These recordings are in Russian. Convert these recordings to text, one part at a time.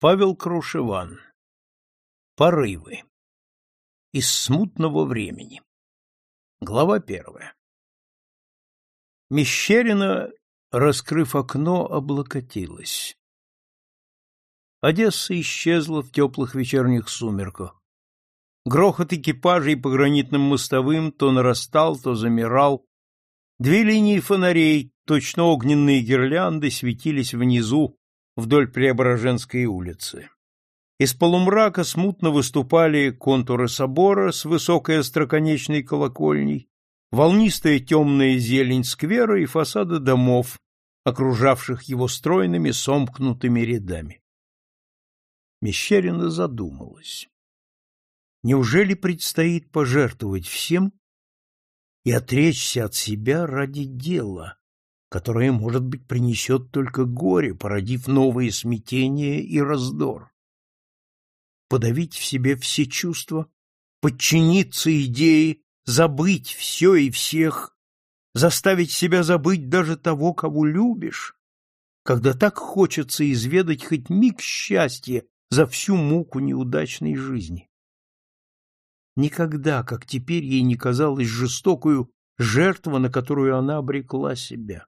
Павел Крушеван. Порывы. Из смутного времени. Глава первая. Мещерина, раскрыв окно, облокотилась. Одесса исчезла в теплых вечерних сумерках. Грохот экипажей по гранитным мостовым то нарастал, то замирал. Две линии фонарей, точно огненные гирлянды, светились внизу вдоль Преображенской улицы. Из полумрака смутно выступали контуры собора с высокой остроконечной колокольней, волнистая темная зелень сквера и фасады домов, окружавших его стройными сомкнутыми рядами. Мещерина задумалась. Неужели предстоит пожертвовать всем и отречься от себя ради дела, которое, может быть, принесет только горе, породив новые смятения и раздор. Подавить в себе все чувства, подчиниться идее, забыть все и всех, заставить себя забыть даже того, кого любишь, когда так хочется изведать хоть миг счастья за всю муку неудачной жизни. Никогда, как теперь, ей не казалось жестокую жертва, на которую она обрекла себя.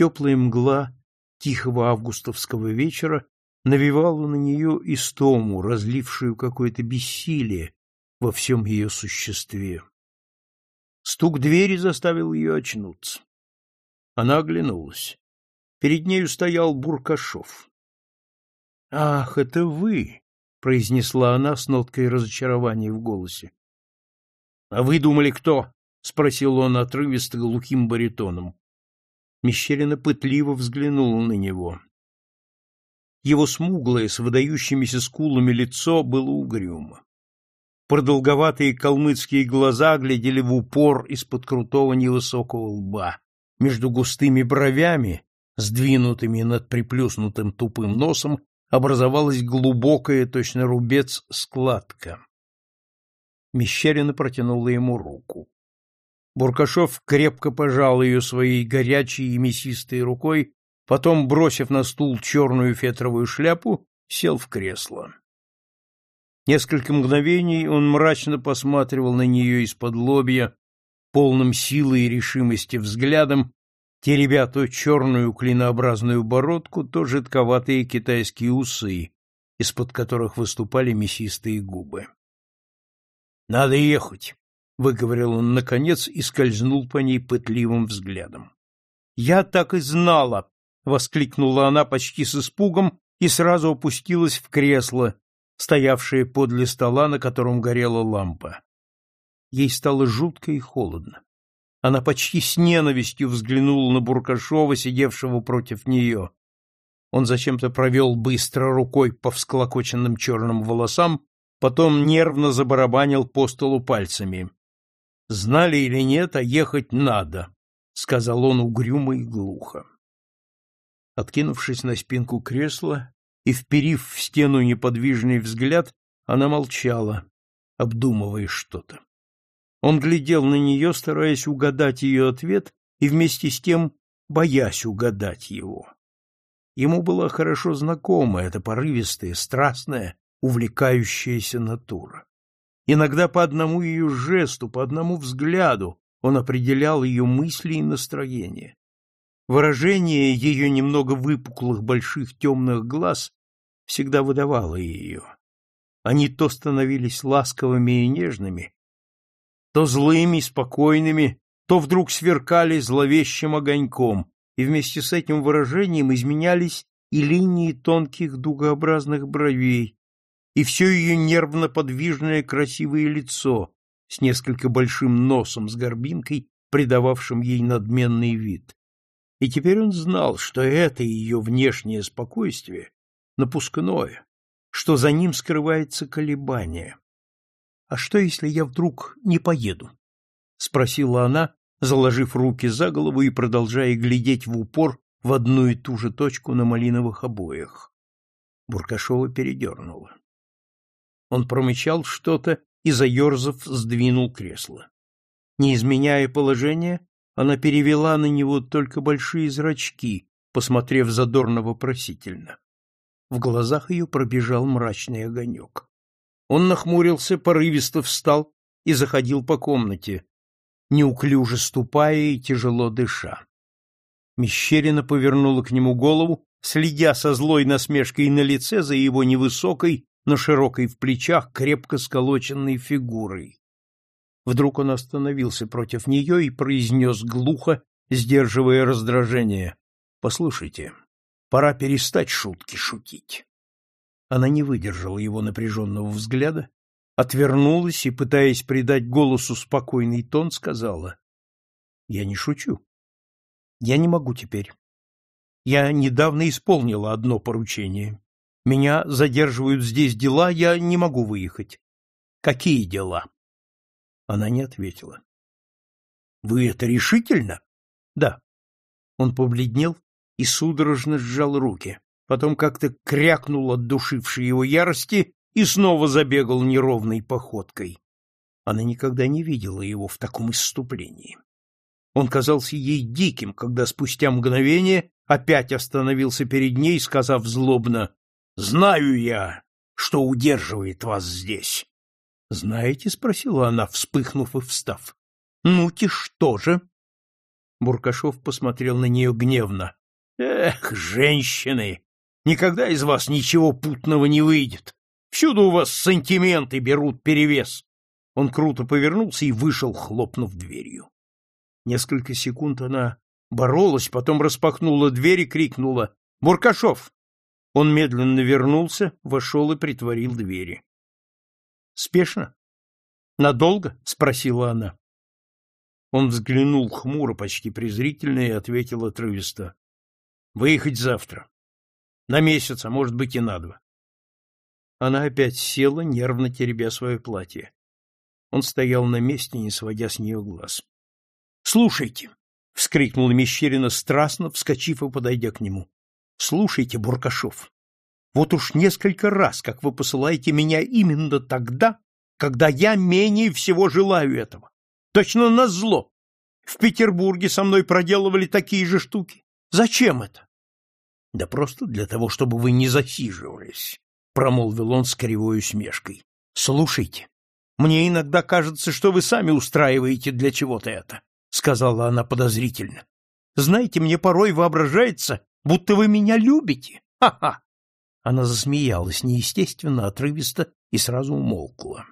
Теплая мгла тихого августовского вечера навевала на нее истому, разлившую какое-то бессилие во всем ее существе. Стук двери заставил ее очнуться. Она оглянулась. Перед нею стоял Буркашов. — Ах, это вы! — произнесла она с ноткой разочарования в голосе. — А вы думали, кто? — спросил он отрывисто глухим баритоном. Мещерина пытливо взглянула на него. Его смуглое, с выдающимися скулами лицо было угрюмо. Продолговатые калмыцкие глаза глядели в упор из-под крутого невысокого лба. Между густыми бровями, сдвинутыми над приплюснутым тупым носом, образовалась глубокая, точно рубец, складка. Мещерина протянула ему руку. Буркашов крепко пожал ее своей горячей и мясистой рукой, потом, бросив на стул черную фетровую шляпу, сел в кресло. Несколько мгновений он мрачно посматривал на нее из-под лобья, полным силы и решимости взглядом, теребя то черную клинообразную бородку, то жидковатые китайские усы, из-под которых выступали мясистые губы. — Надо ехать, выговорил он наконец и скользнул по ней пытливым взглядом. Я так и знала, воскликнула она почти с испугом и сразу опустилась в кресло, стоявшее подле стола, на котором горела лампа. Ей стало жутко и холодно. Она почти с ненавистью взглянула на Буркашова, сидевшего против нее. Он зачем-то провел быстро рукой по всклокоченным черным волосам, потом нервно забарабанил по столу пальцами. Знали или нет, а ехать надо, — сказал он угрюмо и глухо. Откинувшись на спинку кресла и вперив в стену неподвижный взгляд, она молчала, обдумывая что-то. Он глядел на нее, стараясь угадать ее ответ и вместе с тем боясь угадать его. Ему была хорошо знакома эта порывистая, страстная, увлекающаяся натура. Иногда по одному ее жесту, по одному взгляду он определял ее мысли и настроение. Выражение ее немного выпуклых больших темных глаз всегда выдавало ее. Они то становились ласковыми и нежными, то злыми спокойными, то вдруг сверкали зловещим огоньком, и вместе с этим выражением изменялись и линии тонких дугообразных бровей, и все ее нервно-подвижное красивое лицо с несколько большим носом с горбинкой, придававшим ей надменный вид. И теперь он знал, что это ее внешнее спокойствие напускное, что за ним скрывается колебание. «А что, если я вдруг не поеду?» — спросила она, заложив руки за голову и продолжая глядеть в упор в одну и ту же точку на малиновых обоях. Буркашова передернула. Он промычал что-то и, заерзав, сдвинул кресло. Не изменяя положение, она перевела на него только большие зрачки, посмотрев задорно вопросительно. В глазах ее пробежал мрачный огонек. Он нахмурился, порывисто встал и заходил по комнате, неуклюже ступая и тяжело дыша. Мещерина повернула к нему голову, следя со злой насмешкой на лице за его невысокой, но широкой в плечах, крепко сколоченной фигурой. Вдруг он остановился против нее и произнес глухо, сдерживая раздражение. — Послушайте, пора перестать шутки шутить. Она не выдержала его напряженного взгляда, отвернулась и, пытаясь придать голосу спокойный тон, сказала. — Я не шучу. Я не могу теперь. Я недавно исполнила одно поручение. Меня задерживают здесь дела, я не могу выехать. Какие дела? Она не ответила. Вы это решительно? Да. Он побледнел и судорожно сжал руки, потом как-то крякнул от душившей его ярости и снова забегал неровной походкой. Она никогда не видела его в таком исступлении. Он казался ей диким, когда спустя мгновение опять остановился перед ней, сказав злобно «Знаю я, что удерживает вас здесь. Знаете, спросила она, вспыхнув и встав. Ну-те что же? Буркашов посмотрел на нее гневно. Эх, женщины, никогда из вас ничего путного не выйдет. Всюду у вас сантименты берут перевес. Он круто повернулся и вышел, хлопнув дверью. Несколько секунд она боролась, потом распахнула дверь и крикнула «Буркашов!». Он медленно вернулся, вошел и притворил двери. Спешно? Надолго? спросила она. Он взглянул хмуро, почти презрительно и ответил отрывисто: "Выехать завтра. На месяц, а может быть и на два". Она опять села, нервно теребя свое платье. Он стоял на месте, не сводя с нее глаз. "Слушайте", вскрикнула Мещерина страстно, вскочив и подойдя к нему. "Слушайте, Буркашов. Вот уж несколько раз, как вы посылаете меня именно тогда, когда я менее всего желаю этого. Точно на зло. В Петербурге со мной проделывали такие же штуки. Зачем это? Да просто для того, чтобы вы не засиживались, промолвил он с кривой усмешкой. Слушайте, мне иногда кажется, что вы сами устраиваете для чего-то это, сказала она подозрительно. Знаете, мне порой воображается, будто вы меня любите. Ха-ха. Она засмеялась неестественно, отрывисто и сразу умолкла.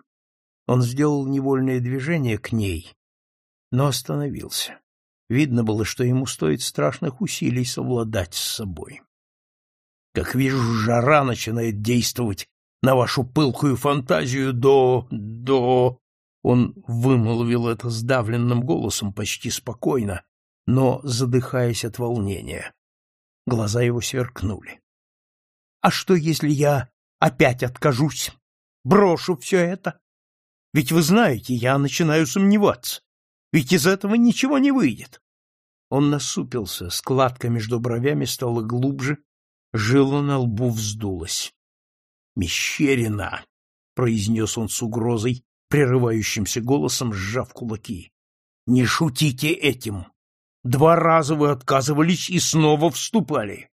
Он сделал невольное движение к ней, но остановился. Видно было, что ему стоит страшных усилий совладать с собой. Как вижу, жара начинает действовать на вашу пылкую фантазию до... до... Он вымолвил это сдавленным голосом, почти спокойно, но задыхаясь от волнения. Глаза его сверкнули. А что, если я опять откажусь? Брошу все это? Ведь вы знаете, я начинаю сомневаться. Ведь из этого ничего не выйдет. Он насупился, складка между бровями стала глубже, жила на лбу вздулась. «Мещерина!» — произнес он с угрозой, прерывающимся голосом, сжав кулаки. «Не шутите этим! Два раза вы отказывались и снова вступали.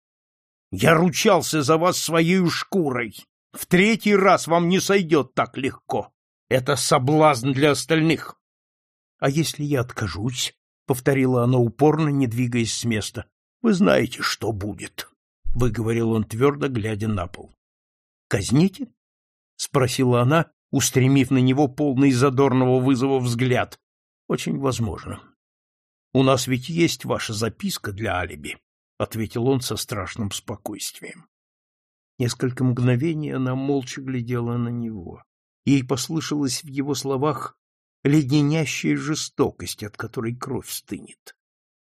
Я ручался за вас своей шкурой. В третий раз вам не сойдет так легко. Это соблазн для остальных. — А если я откажусь? — повторила она упорно, не двигаясь с места. — Вы знаете, что будет, — выговорил он твердо, глядя на пол. — Казните? — спросила она, устремив на него полный задорного вызова взгляд. — Очень возможно. У нас ведь есть ваша записка для алиби ответил он со страшным спокойствием. Несколько мгновений она молча глядела на него. Ей послышалась в его словах леденящая жестокость, от которой кровь стынет.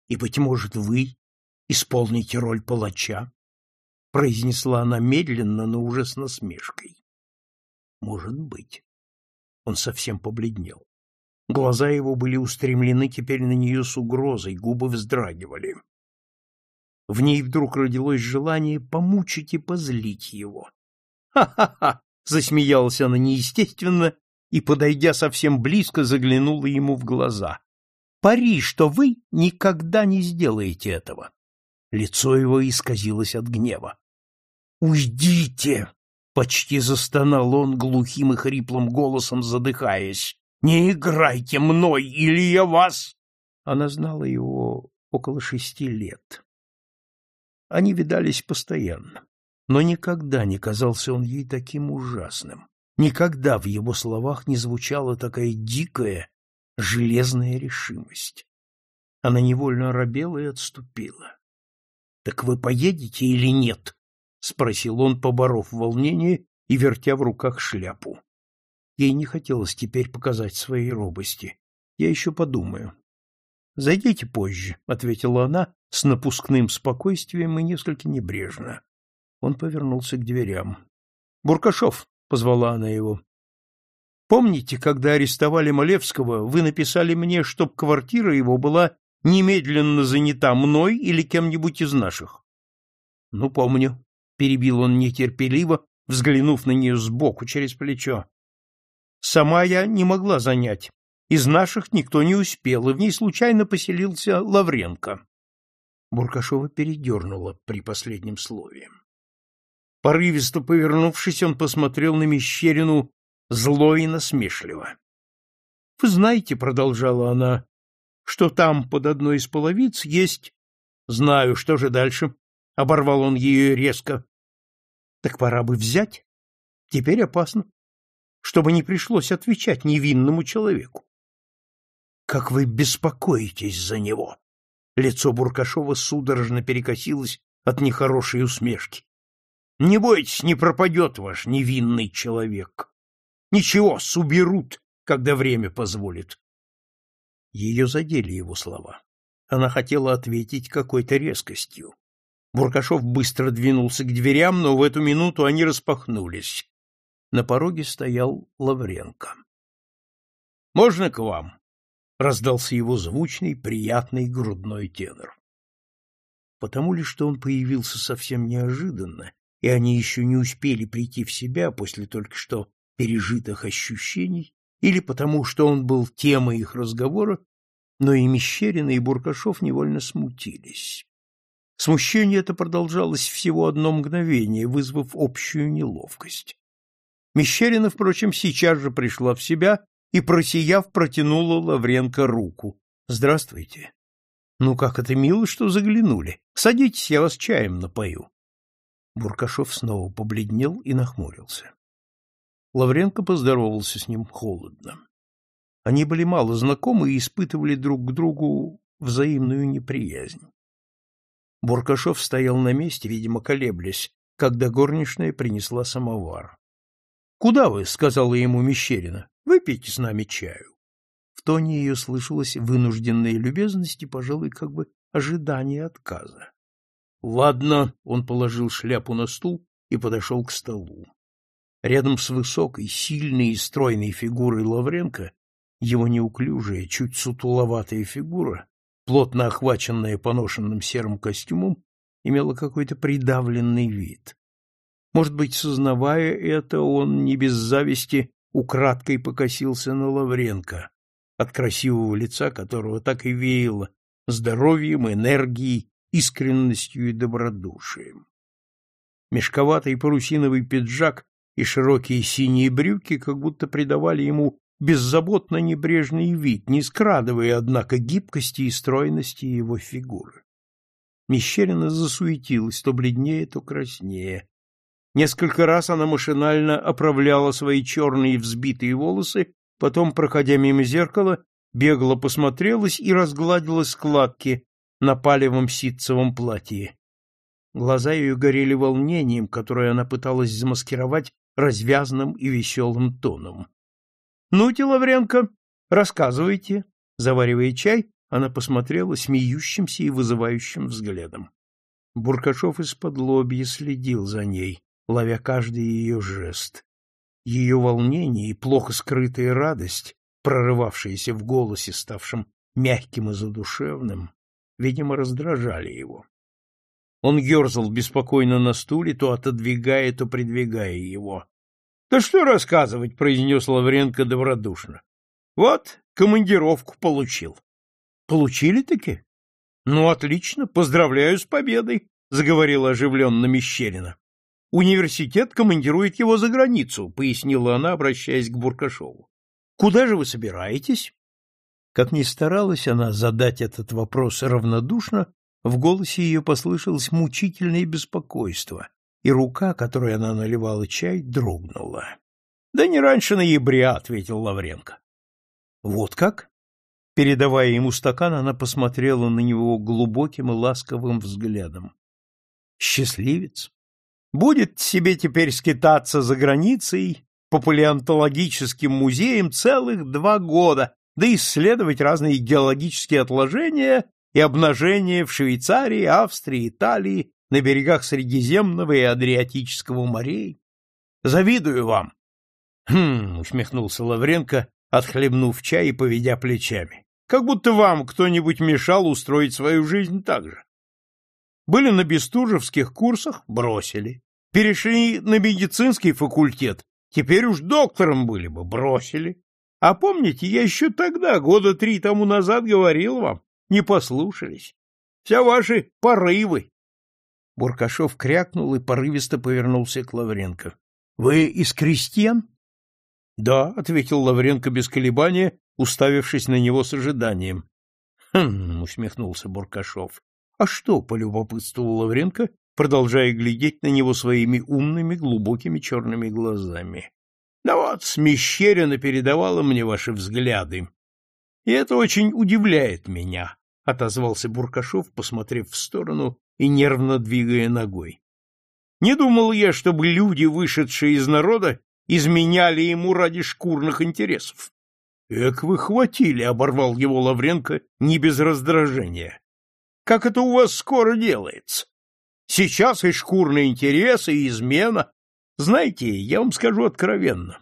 И, быть может, вы исполните роль палача? произнесла она медленно, но уже с насмешкой. Может быть. Он совсем побледнел. Глаза его были устремлены теперь на нее с угрозой, губы вздрагивали. В ней вдруг родилось желание помучить и позлить его. «Ха-ха-ха!» — засмеялась она неестественно и, подойдя совсем близко, заглянула ему в глаза. «Пари, что вы никогда не сделаете этого!» Лицо его исказилось от гнева. «Уйдите!» — почти застонал он глухим и хриплым голосом, задыхаясь. «Не играйте мной, или я вас!» Она знала его около шести лет. Они видались постоянно, но никогда не казался он ей таким ужасным. Никогда в его словах не звучала такая дикая, железная решимость. Она невольно робела и отступила. — Так вы поедете или нет? — спросил он, поборов волнение и вертя в руках шляпу. Ей не хотелось теперь показать своей робости. Я еще подумаю. — Зайдите позже, — ответила она с напускным спокойствием и несколько небрежно. Он повернулся к дверям. — Буркашов, — позвала она его. — Помните, когда арестовали Малевского, вы написали мне, чтоб квартира его была немедленно занята мной или кем-нибудь из наших? — Ну, помню, — перебил он нетерпеливо, взглянув на нее сбоку через плечо. — Сама я не могла занять. Из наших никто не успел, и в ней случайно поселился Лавренко. Буркашова передернула при последнем слове. Порывисто повернувшись, он посмотрел на Мещерину зло и насмешливо. — Вы знаете, — продолжала она, — что там под одной из половиц есть... — Знаю, что же дальше? — оборвал он ее резко. — Так пора бы взять. Теперь опасно. Чтобы не пришлось отвечать невинному человеку. Как вы беспокоитесь за него? Лицо Буркашова судорожно перекосилось от нехорошей усмешки. Не бойтесь, не пропадет ваш невинный человек. Ничего, суберут, когда время позволит. Ее задели его слова. Она хотела ответить какой-то резкостью. Буркашов быстро двинулся к дверям, но в эту минуту они распахнулись. На пороге стоял Лавренко. — Можно к вам? раздался его звучный, приятный грудной тенор. Потому ли, что он появился совсем неожиданно, и они еще не успели прийти в себя после только что пережитых ощущений, или потому, что он был темой их разговора, но и Мещерина, и Буркашов невольно смутились. Смущение это продолжалось всего одно мгновение, вызвав общую неловкость. Мещерина, впрочем, сейчас же пришла в себя и, просияв, протянула Лавренко руку. — Здравствуйте. — Ну, как это мило, что заглянули. Садитесь, я вас чаем напою. Буркашов снова побледнел и нахмурился. Лавренко поздоровался с ним холодно. Они были мало знакомы и испытывали друг к другу взаимную неприязнь. Буркашов стоял на месте, видимо, колеблясь, когда горничная принесла самовар. — Куда вы? — сказала ему Мещерина. Выпейте с нами чаю. В тоне ее слышалась вынужденная любезность и, пожалуй, как бы ожидание отказа. Ладно, он положил шляпу на стул и подошел к столу. Рядом с высокой, сильной и стройной фигурой Лавренко его неуклюжая, чуть сутуловатая фигура, плотно охваченная поношенным серым костюмом, имела какой-то придавленный вид. Может быть, сознавая это, он не без зависти украдкой покосился на Лавренко, от красивого лица которого так и веяло здоровьем, энергией, искренностью и добродушием. Мешковатый парусиновый пиджак и широкие синие брюки как будто придавали ему беззаботно небрежный вид, не скрадывая, однако, гибкости и стройности его фигуры. Мещерина засуетилась, то бледнее, то краснее. Несколько раз она машинально оправляла свои черные взбитые волосы, потом, проходя мимо зеркала, бегло посмотрелась и разгладила складки на палевом ситцевом платье. Глаза ее горели волнением, которое она пыталась замаскировать развязным и веселым тоном. — Ну, Лавренко, рассказывайте. Заваривая чай, она посмотрела смеющимся и вызывающим взглядом. Буркашов из-под лобья следил за ней ловя каждый ее жест. Ее волнение и плохо скрытая радость, прорывавшиеся в голосе, ставшем мягким и задушевным, видимо, раздражали его. Он ерзал беспокойно на стуле, то отодвигая, то придвигая его. — Да что рассказывать, — произнес Лавренко добродушно. — Вот, командировку получил. — Получили-таки? — Ну, отлично, поздравляю с победой, — заговорила оживленно Мещерина. Университет командирует его за границу, пояснила она, обращаясь к Буркашову. Куда же вы собираетесь? Как ни старалась она задать этот вопрос равнодушно, в голосе ее послышалось мучительное беспокойство, и рука, которой она наливала чай, дрогнула. — Да не раньше ноября, — ответил Лавренко. — Вот как? Передавая ему стакан, она посмотрела на него глубоким и ласковым взглядом. — Счастливец! Будет себе теперь скитаться за границей по палеонтологическим музеям целых два года, да исследовать разные геологические отложения и обнажения в Швейцарии, Австрии, Италии, на берегах Средиземного и Адриатического морей. Завидую вам. Хм, усмехнулся Лавренко, отхлебнув чай и поведя плечами. Как будто вам кто-нибудь мешал устроить свою жизнь так же. Были на бестужевских курсах, бросили. Перешли на медицинский факультет, теперь уж доктором были бы, бросили. А помните, я еще тогда, года три тому назад, говорил вам, не послушались. Все ваши порывы. Буркашов крякнул и порывисто повернулся к Лавренко. — Вы из крестьян? — Да, — ответил Лавренко без колебания, уставившись на него с ожиданием. — Хм, — усмехнулся Буркашов. — А что, — полюбопытствовал Лавренко, продолжая глядеть на него своими умными, глубокими черными глазами. Да вот, Смещерина передавала мне ваши взгляды. И это очень удивляет меня, — отозвался Буркашов, посмотрев в сторону и нервно двигая ногой. Не думал я, чтобы люди, вышедшие из народа, изменяли ему ради шкурных интересов. — Эк вы хватили, — оборвал его Лавренко не без раздражения. — Как это у вас скоро делается? Сейчас и шкурные интересы, и измена, знаете, я вам скажу откровенно.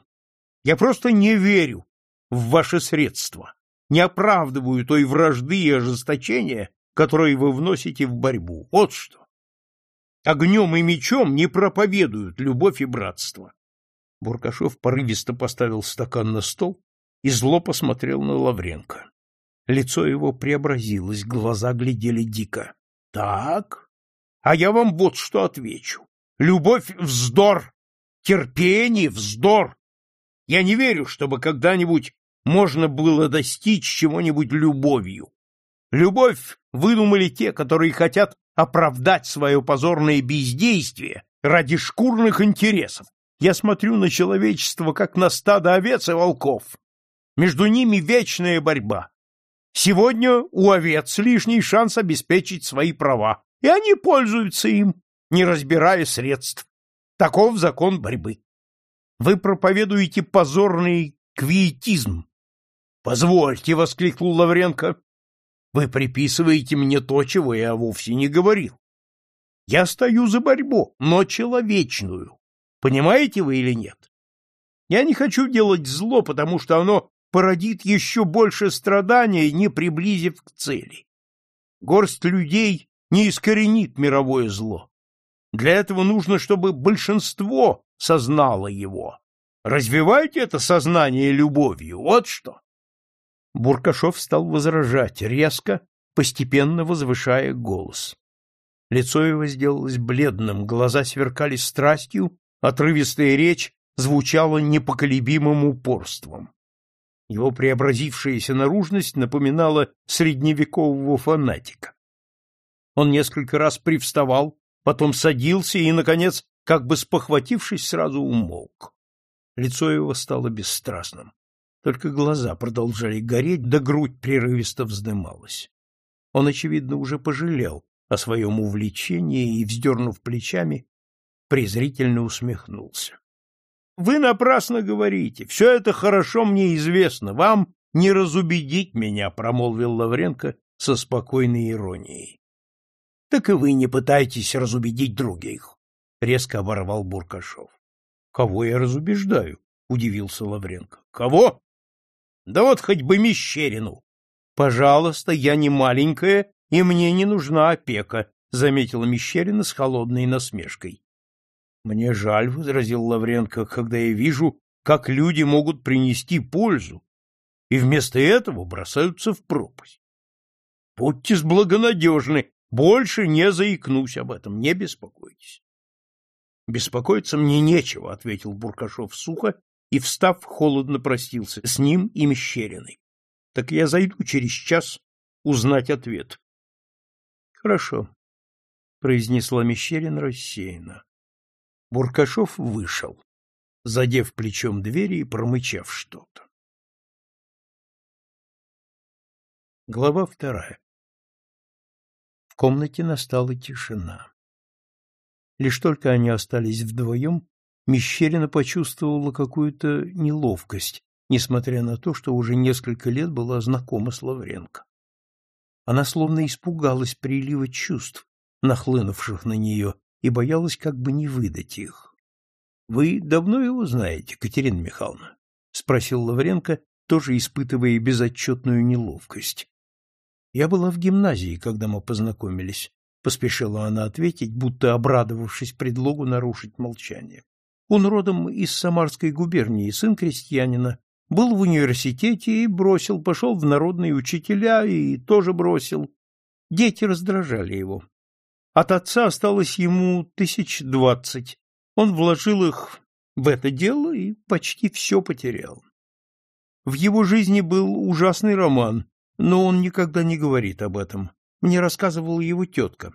Я просто не верю в ваши средства, не оправдываю той вражды и ожесточения, которые вы вносите в борьбу. Вот что. Огнем и мечом не проповедуют любовь и братство. Буркашов порывисто поставил стакан на стол и зло посмотрел на Лавренко. Лицо его преобразилось, глаза глядели дико. — Так, а я вам вот что отвечу. Любовь — вздор, Терпение, вздор! Я не верю, чтобы когда-нибудь можно было достичь чего-нибудь любовью. Любовь выдумали те, которые хотят оправдать свое позорное бездействие ради шкурных интересов. Я смотрю на человечество, как на стадо овец и волков. Между ними вечная борьба. Сегодня у овец лишний шанс обеспечить свои права, и они пользуются им, не разбирая средств. Таков закон борьбы. Вы проповедуете позорный квиетизм. Позвольте, воскликнул Лавренко. Вы приписываете мне то, чего я вовсе не говорил. Я стою за борьбу, но человечную. Понимаете вы или нет? Я не хочу делать зло, потому что оно породит еще больше страдания, не приблизив к цели. Горсть людей не искоренит мировое зло. Для этого нужно, чтобы большинство сознало его. Развивайте это сознание любовью, вот что. Буркашов стал возражать, резко, постепенно возвышая голос. Лицо его сделалось бледным, глаза сверкали страстью, отрывистая речь звучала непоколебимым упорством. Его преобразившаяся наружность напоминала средневекового фанатика. Он несколько раз привставал, потом садился и, наконец, как бы спохватившись, сразу умолк. Лицо его стало бесстрастным. Только глаза продолжали гореть, да грудь прерывисто вздымалась. Он, очевидно, уже пожалел о своем увлечении и, вздернув плечами, презрительно усмехнулся. — Вы напрасно говорите. Все это хорошо мне известно. Вам не разубедить меня, — промолвил Лавренко со спокойной иронией так и вы не пытайтесь разубедить других, — резко оборвал Буркашов. — Кого я разубеждаю? — удивился Лавренко. — Кого? — Да вот хоть бы Мещерину. — Пожалуйста, я не маленькая, и мне не нужна опека, — заметила Мещерина с холодной насмешкой. — Мне жаль, — возразил Лавренко, — когда я вижу, как люди могут принести пользу, и вместо этого бросаются в пропасть. Будьте сблагонадежны, больше не заикнусь об этом, не беспокойтесь. Беспокоиться мне нечего, ответил Буркашов сухо и, встав, холодно простился с ним и Мещериной. Так я зайду через час узнать ответ. Хорошо, произнесла Мещерин рассеянно. Буркашов вышел, задев плечом двери и промычав что-то. Глава вторая. В комнате настала тишина. Лишь только они остались вдвоем, Мещерина почувствовала какую-то неловкость, несмотря на то, что уже несколько лет была знакома с Лавренко. Она словно испугалась прилива чувств, нахлынувших на нее, и боялась как бы не выдать их. — Вы давно его знаете, Катерина Михайловна? — спросил Лавренко, тоже испытывая безотчетную неловкость. — Я была в гимназии, когда мы познакомились. — поспешила она ответить, будто обрадовавшись предлогу нарушить молчание. Он родом из Самарской губернии, сын крестьянина, был в университете и бросил, пошел в народные учителя и тоже бросил. Дети раздражали его. От отца осталось ему тысяч двадцать. Он вложил их в это дело и почти все потерял. В его жизни был ужасный роман, но он никогда не говорит об этом. Мне рассказывала его тетка.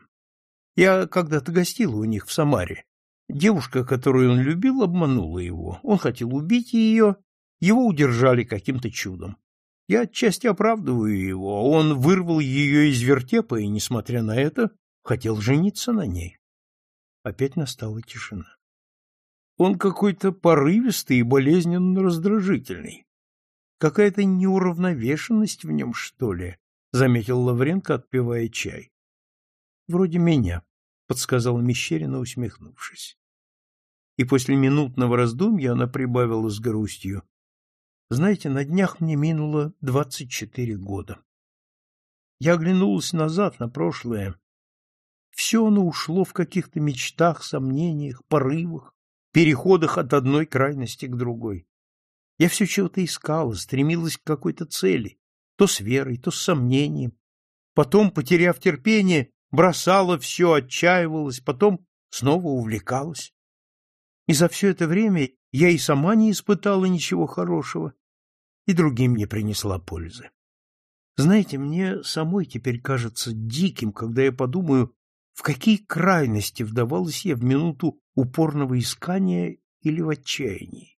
Я когда-то гостила у них в Самаре. Девушка, которую он любил, обманула его. Он хотел убить ее, его удержали каким-то чудом. Я отчасти оправдываю его. Он вырвал ее из вертепа и, несмотря на это, хотел жениться на ней. Опять настала тишина. Он какой-то порывистый и болезненно раздражительный. Какая-то неуравновешенность в нем, что ли, заметил Лавренко, отпивая чай. Вроде меня, подсказала Мещерина, усмехнувшись. И после минутного раздумья она прибавила с грустью: знаете, на днях мне минуло двадцать четыре года. Я оглянулась назад на прошлое. Все оно ушло в каких-то мечтах, сомнениях, порывах, переходах от одной крайности к другой. Я все чего-то искала, стремилась к какой-то цели, то с верой, то с сомнением. Потом, потеряв терпение, бросала все, отчаивалась, потом снова увлекалась. И за все это время я и сама не испытала ничего хорошего, и другим не принесла пользы. Знаете, мне самой теперь кажется диким, когда я подумаю, в какие крайности вдавалась я в минуту упорного искания или в отчаянии.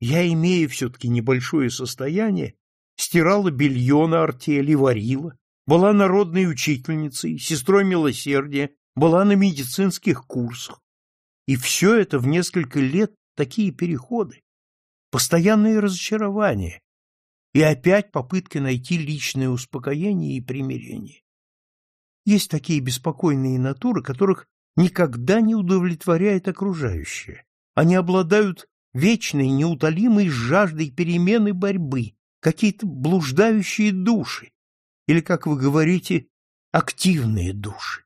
Я, имея все-таки небольшое состояние, стирала белье на артели, варила, была народной учительницей, сестрой милосердия, была на медицинских курсах. И все это в несколько лет такие переходы, постоянные разочарования и опять попытка найти личное успокоение и примирение. Есть такие беспокойные натуры, которых никогда не удовлетворяет окружающее. Они обладают вечной, неутолимой жаждой перемены борьбы, какие-то блуждающие души, или, как вы говорите, активные души.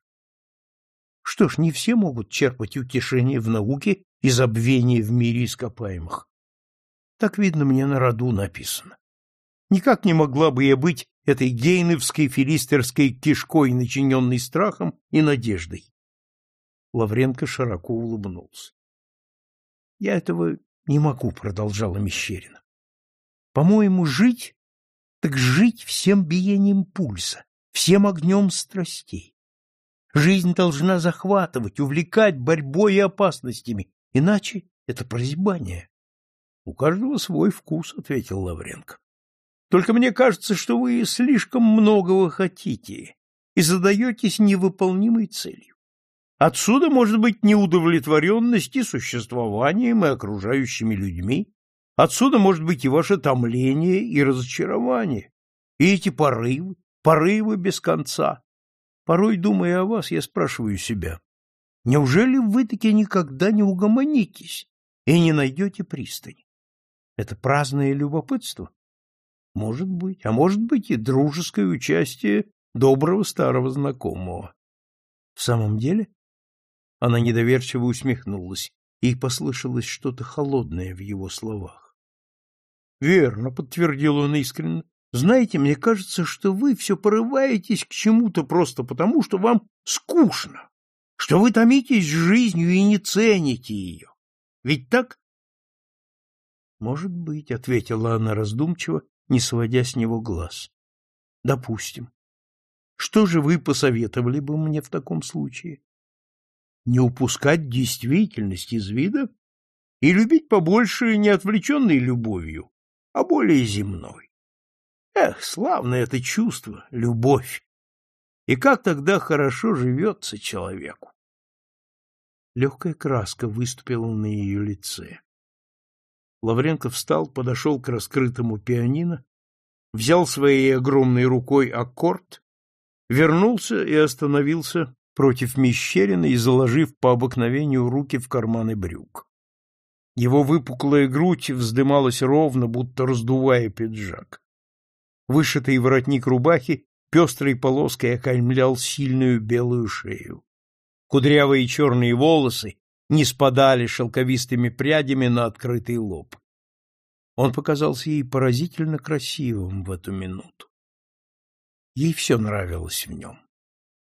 Что ж, не все могут черпать утешение в науке и забвение в мире ископаемых. Так, видно, мне на роду написано. Никак не могла бы я быть этой гейновской филистерской кишкой, начиненной страхом и надеждой. Лавренко широко улыбнулся. — Я этого не могу, — продолжала Мещерина. — По-моему, жить так жить всем биением пульса, всем огнем страстей. Жизнь должна захватывать, увлекать борьбой и опасностями, иначе это прозябание. — У каждого свой вкус, — ответил Лавренко. — Только мне кажется, что вы слишком многого хотите и задаетесь невыполнимой целью. Отсюда может быть неудовлетворенность и существованием, и окружающими людьми, Отсюда может быть и ваше томление, и разочарование, и эти порывы, порывы без конца. Порой, думая о вас, я спрашиваю себя, неужели вы таки никогда не угомонитесь и не найдете пристань? Это праздное любопытство? Может быть, а может быть и дружеское участие доброго старого знакомого. В самом деле? Она недоверчиво усмехнулась, и послышалось что-то холодное в его словах. Верно, подтвердил он искренне. Знаете, мне кажется, что вы все порываетесь к чему-то просто потому, что вам скучно, что вы томитесь жизнью и не цените ее. Ведь так? Может быть, ответила она раздумчиво, не сводя с него глаз. Допустим. Что же вы посоветовали бы мне в таком случае? Не упускать действительность из вида и любить побольше не отвлеченной любовью, а более земной. Эх, славное это чувство, любовь! И как тогда хорошо живется человеку! Легкая краска выступила на ее лице. Лавренко встал, подошел к раскрытому пианино, взял своей огромной рукой аккорд, вернулся и остановился против Мещерина и заложив по обыкновению руки в карманы брюк. Его выпуклая грудь вздымалась ровно, будто раздувая пиджак. Вышитый воротник рубахи пестрой полоской окаймлял сильную белую шею. Кудрявые черные волосы не спадали шелковистыми прядями на открытый лоб. Он показался ей поразительно красивым в эту минуту. Ей все нравилось в нем.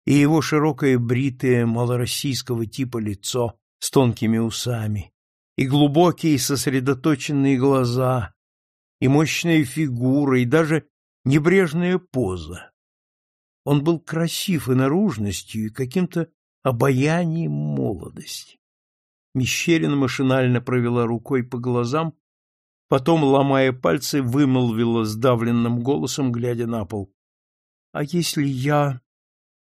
И его широкое бритое малороссийского типа лицо с тонкими усами, и глубокие сосредоточенные глаза, и мощная фигура, и даже небрежная поза. Он был красив и наружностью, и каким-то обаянием молодости. Мещерин машинально провела рукой по глазам, потом, ломая пальцы, вымолвила сдавленным голосом, глядя на пол. — А если я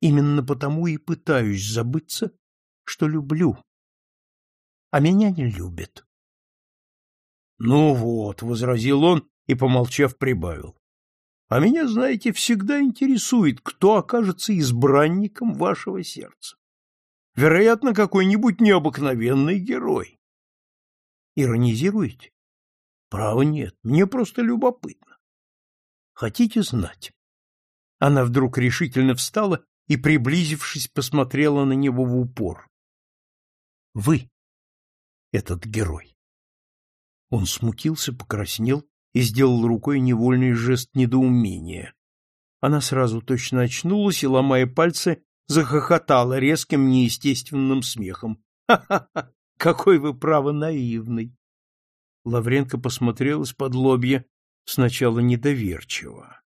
именно потому и пытаюсь забыться, что люблю, а меня не любят? — Ну вот, — возразил он и, помолчав, прибавил. — А меня, знаете, всегда интересует, кто окажется избранником вашего сердца. Вероятно, какой-нибудь необыкновенный герой. Иронизируете? Право нет, мне просто любопытно. Хотите знать? Она вдруг решительно встала и, приблизившись, посмотрела на него в упор. Вы этот герой. Он смутился, покраснел и сделал рукой невольный жест недоумения. Она сразу точно очнулась и, ломая пальцы, захохотала резким неестественным смехом. «Ха-ха-ха! Какой вы, право, наивный!» Лавренко посмотрел из-под лобья сначала недоверчиво.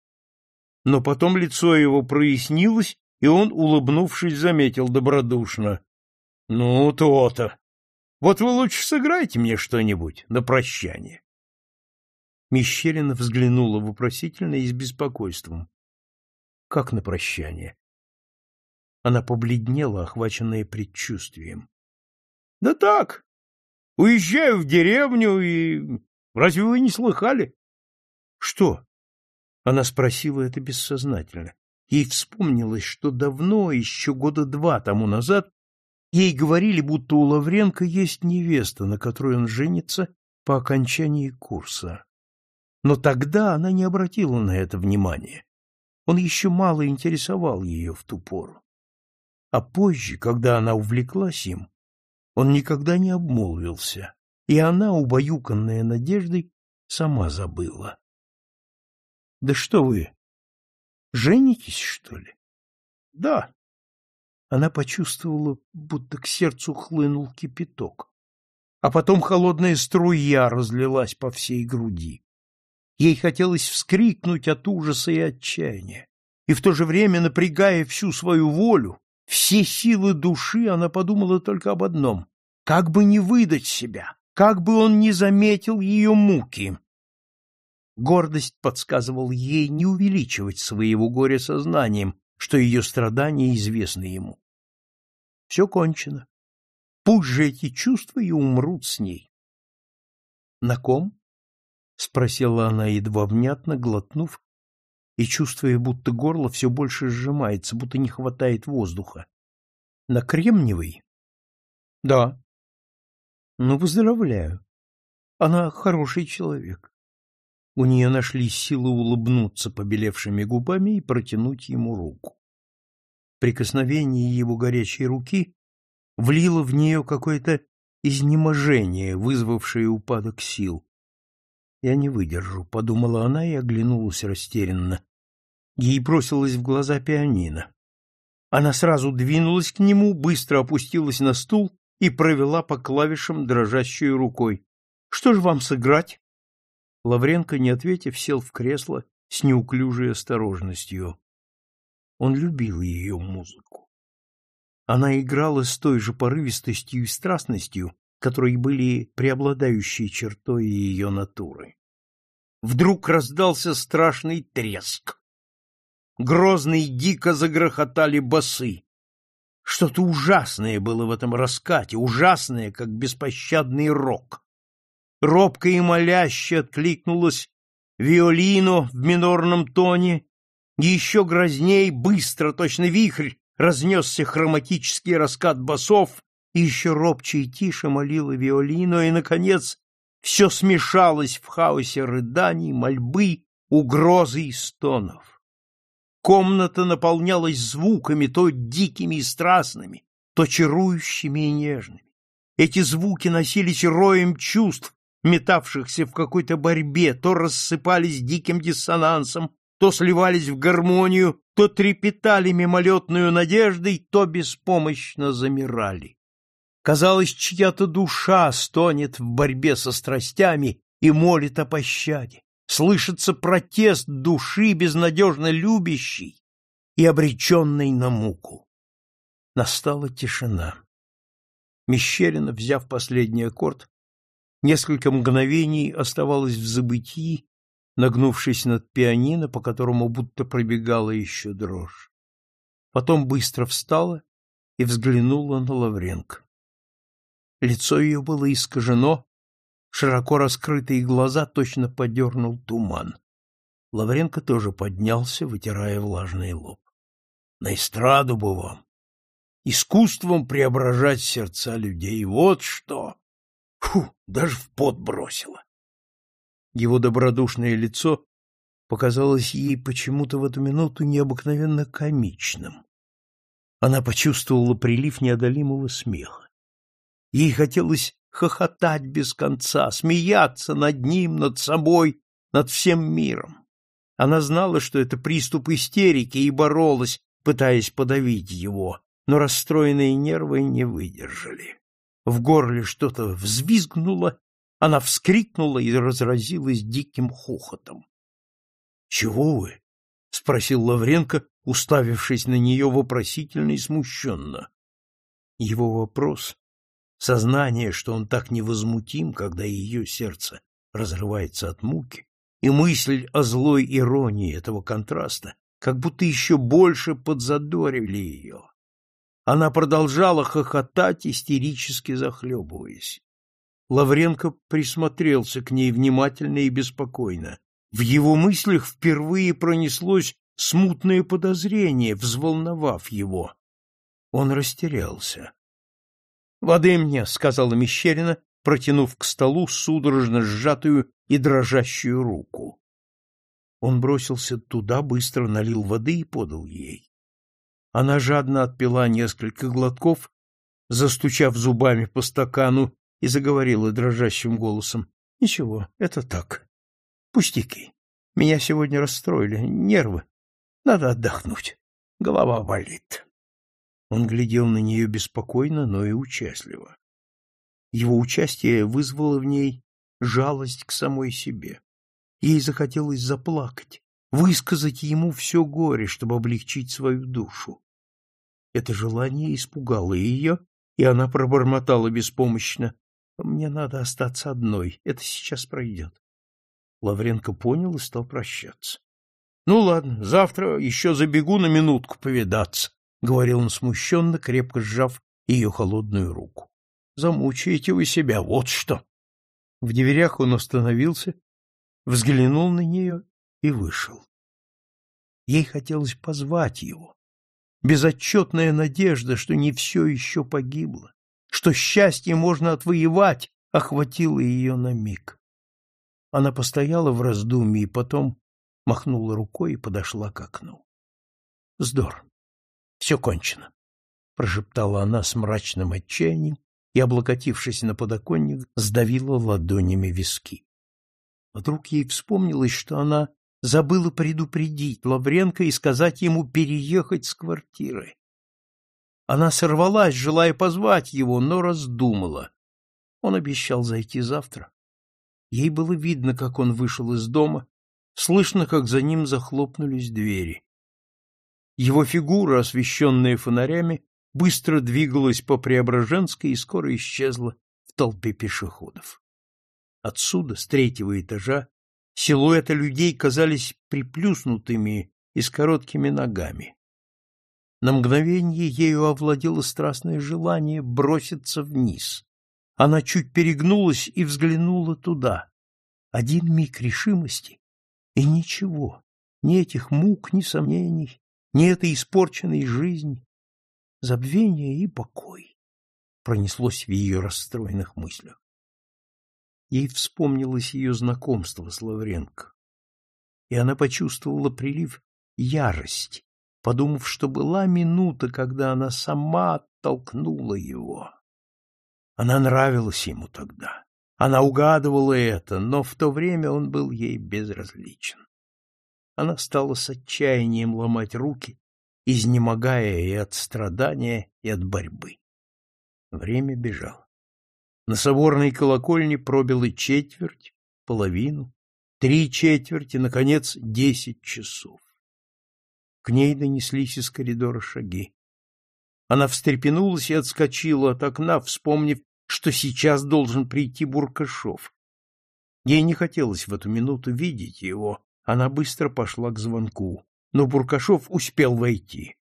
Но потом лицо его прояснилось, и он, улыбнувшись, заметил добродушно. — Ну, то-то! Вот вы лучше сыграйте мне что-нибудь на прощание. Мещерина взглянула вопросительно и с беспокойством. — Как на прощание? Она побледнела, охваченная предчувствием. — Да так. Уезжаю в деревню и... Разве вы не слыхали? — Что? Она спросила это бессознательно. Ей вспомнилось, что давно, еще года два тому назад, ей говорили, будто у Лавренко есть невеста, на которой он женится по окончании курса. Но тогда она не обратила на это внимания. Он еще мало интересовал ее в ту пору. А позже, когда она увлеклась им, он никогда не обмолвился, и она, убаюканная надеждой, сама забыла. — Да что вы, женитесь, что ли? — Да. Она почувствовала, будто к сердцу хлынул кипяток, а потом холодная струя разлилась по всей груди. Ей хотелось вскрикнуть от ужаса и отчаяния, и в то же время, напрягая всю свою волю, все силы души она подумала только об одном — как бы не выдать себя, как бы он не заметил ее муки. Гордость подсказывала ей не увеличивать своего горя сознанием, что ее страдания известны ему. Все кончено. Пусть же эти чувства и умрут с ней. — На ком? — спросила она едва внятно, глотнув и чувствуя, будто горло все больше сжимается, будто не хватает воздуха. На Кремниевой? Да. Ну, поздравляю. Она хороший человек. У нее нашлись силы улыбнуться побелевшими губами и протянуть ему руку. Прикосновение его горячей руки влило в нее какое-то изнеможение, вызвавшее упадок сил. «Я не выдержу», — подумала она и оглянулась растерянно. Ей бросилось в глаза пианино. Она сразу двинулась к нему, быстро опустилась на стул и провела по клавишам дрожащей рукой. — Что же вам сыграть? Лавренко, не ответив, сел в кресло с неуклюжей осторожностью. Он любил ее музыку. Она играла с той же порывистостью и страстностью, которые были преобладающей чертой ее натуры. Вдруг раздался страшный треск. Грозно и дико загрохотали басы. Что-то ужасное было в этом раскате, ужасное, как беспощадный рок. Робко и моляще откликнулась виолино в минорном тоне, и еще грозней, быстро, точно вихрь, разнесся хроматический раскат басов, и еще робче и тише молила виолино, и, наконец, все смешалось в хаосе рыданий, мольбы, угрозы и стонов. Комната наполнялась звуками, то дикими и страстными, то чарующими и нежными. Эти звуки носились роем чувств, метавшихся в какой-то борьбе, то рассыпались диким диссонансом, то сливались в гармонию, то трепетали мимолетную надеждой, то беспомощно замирали. Казалось, чья-то душа стонет в борьбе со страстями и молит о пощаде. Слышится протест души, безнадежно любящей и обреченной на муку. Настала тишина. Мещерина, взяв последний аккорд, несколько мгновений оставалась в забытии, нагнувшись над пианино, по которому будто пробегала еще дрожь. Потом быстро встала и взглянула на Лавренко. Лицо ее было искажено, широко раскрытые глаза точно подернул туман. Лавренко тоже поднялся, вытирая влажный лоб. — На эстраду бы вам! Искусством преображать сердца людей, вот что! Фу, даже в пот бросило. Его добродушное лицо показалось ей почему-то в эту минуту необыкновенно комичным. Она почувствовала прилив неодолимого смеха. Ей хотелось хохотать без конца, смеяться над ним, над собой, над всем миром. Она знала, что это приступ истерики, и боролась, пытаясь подавить его, но расстроенные нервы не выдержали. В горле что-то взвизгнуло, она вскрикнула и разразилась диким хохотом. — Чего вы? — спросил Лавренко, уставившись на нее вопросительно и смущенно. Его вопрос, сознание, что он так невозмутим, когда ее сердце разрывается от муки, и мысль о злой иронии этого контраста как будто еще больше подзадорили ее. Она продолжала хохотать, истерически захлебываясь. Лавренко присмотрелся к ней внимательно и беспокойно. В его мыслях впервые пронеслось смутное подозрение, взволновав его. Он растерялся. — Воды мне, — сказала Мещерина, протянув к столу судорожно сжатую и дрожащую руку. Он бросился туда, быстро налил воды и подал ей. Она жадно отпила несколько глотков, застучав зубами по стакану, и заговорила дрожащим голосом. — Ничего, это так. Пустяки. Меня сегодня расстроили, нервы. Надо отдохнуть. Голова болит. Он глядел на нее беспокойно, но и участливо. Его участие вызвало в ней жалость к самой себе. Ей захотелось заплакать, высказать ему все горе, чтобы облегчить свою душу. Это желание испугало ее, и она пробормотала беспомощно. Мне надо остаться одной. Это сейчас пройдет. Лавренко понял и стал прощаться. — Ну ладно, завтра еще забегу на минутку повидаться, — говорил он смущенно, крепко сжав ее холодную руку. — Замучаете вы себя, вот что! В дверях он остановился, взглянул на нее и вышел. Ей хотелось позвать его. Безотчетная надежда, что не все еще погибло что счастье можно отвоевать, охватило ее на миг. Она постояла в раздумье потом махнула рукой и подошла к окну. — Здор. Все кончено, — прошептала она с мрачным отчаянием и, облокотившись на подоконник, сдавила ладонями виски. Вдруг ей вспомнилось, что она забыла предупредить Лавренко и сказать ему переехать с квартиры. Она сорвалась, желая позвать его, но раздумала. Он обещал зайти завтра. Ей было видно, как он вышел из дома, слышно, как за ним захлопнулись двери. Его фигура, освещенная фонарями, быстро двигалась по Преображенской и скоро исчезла в толпе пешеходов. Отсюда, с третьего этажа, силуэты людей казались приплюснутыми и с короткими ногами. На мгновение ею овладело страстное желание броситься вниз. Она чуть перегнулась и взглянула туда. Один миг решимости — и ничего, ни этих мук, ни сомнений, ни этой испорченной жизни. Забвение и покой пронеслось в ее расстроенных мыслях. Ей вспомнилось ее знакомство с Лавренко, и она почувствовала прилив ярости, подумав, что была минута, когда она сама оттолкнула его. Она нравилась ему тогда. Она угадывала это, но в то время он был ей безразличен. Она стала с отчаянием ломать руки, изнемогая и от страдания, и от борьбы. Время бежало. На соборной колокольне пробило четверть, половину, три четверти, наконец, десять часов. К ней донеслись из коридора шаги. Она встрепенулась и отскочила от окна, вспомнив, что сейчас должен прийти Буркашов. Ей не хотелось в эту минуту видеть его, она быстро пошла к звонку, но Буркашов успел войти.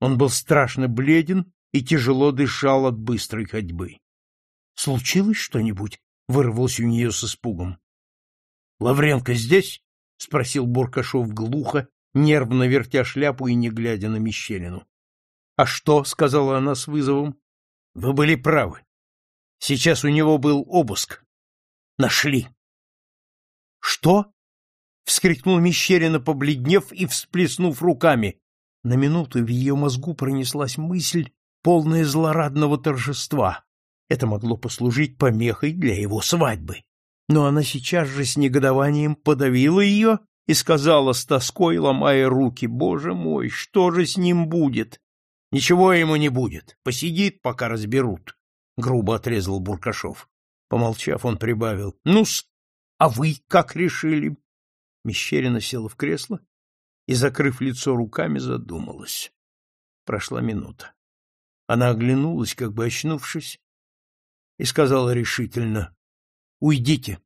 Он был страшно бледен и тяжело дышал от быстрой ходьбы. Случилось что-нибудь? Вырвалось у нее с испугом. Лавренко здесь? спросил Буркашов глухо, нервно вертя шляпу и не глядя на Мещерину. А что? сказала она с вызовом. Вы были правы. Сейчас у него был обыск. Нашли. Что? Вскрикнул Мещерина, побледнев и всплеснув руками. На минуту в ее мозгу пронеслась мысль, полная злорадного торжества. Это могло послужить помехой для его свадьбы. Но она сейчас же с негодованием подавила ее и сказала с тоской, ломая руки, «Боже мой, что же с ним будет?» «Ничего ему не будет. Посидит, пока разберут», — грубо отрезал Буркашов. Помолчав, он прибавил, «Ну-с, а вы как решили?» Мещерина села в кресло и, закрыв лицо руками, задумалась. Прошла минута. Она оглянулась, как бы очнувшись, и сказала решительно, «Уйдите!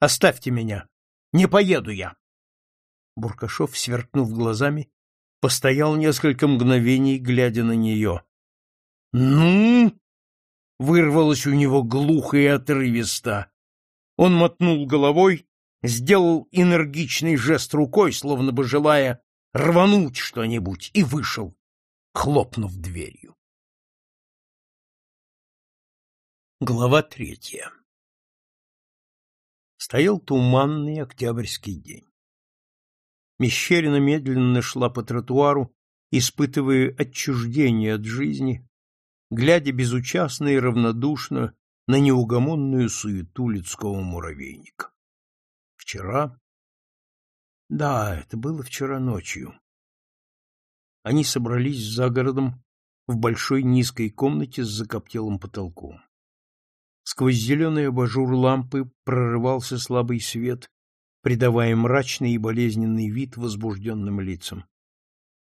Оставьте меня! Не поеду я!» Буркашов, сверкнув глазами, постоял несколько мгновений, глядя на нее. «Ну?» — вырвалось у него глухо и отрывисто. Он мотнул головой, сделал энергичный жест рукой, словно бы желая рвануть что-нибудь, и вышел, хлопнув дверью. Глава третья Стоял туманный октябрьский день. Мещерина медленно шла по тротуару, испытывая отчуждение от жизни, глядя безучастно и равнодушно на неугомонную суету людского муравейника. Вчера? Да, это было вчера ночью. Они собрались за городом в большой низкой комнате с закоптелым потолком. Сквозь зеленый абажур лампы прорывался слабый свет, придавая мрачный и болезненный вид возбужденным лицам.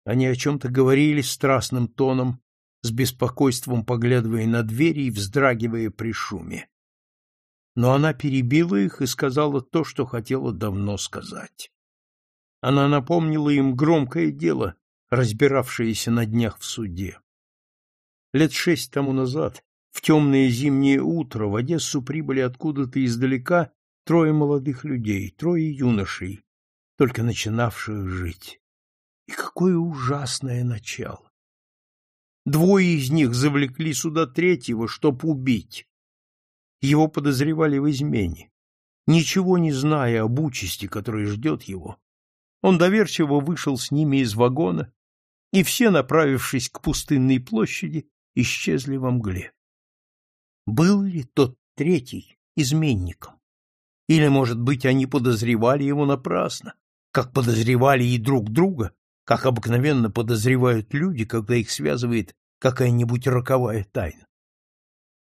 Они о чем-то говорили страстным тоном, с беспокойством поглядывая на двери и вздрагивая при шуме. Но она перебила их и сказала то, что хотела давно сказать. Она напомнила им громкое дело, разбиравшееся на днях в суде. Лет шесть тому назад в темное зимнее утро в Одессу прибыли откуда-то издалека трое молодых людей, трое юношей, только начинавших жить. И какое ужасное начало! Двое из них завлекли сюда третьего, чтоб убить. Его подозревали в измене. Ничего не зная об участи, которая ждет его, он доверчиво вышел с ними из вагона, и все, направившись к пустынной площади, исчезли во мгле. Был ли тот третий изменником? Или, может быть, они подозревали его напрасно, как подозревали и друг друга, как обыкновенно подозревают люди, когда их связывает какая-нибудь роковая тайна.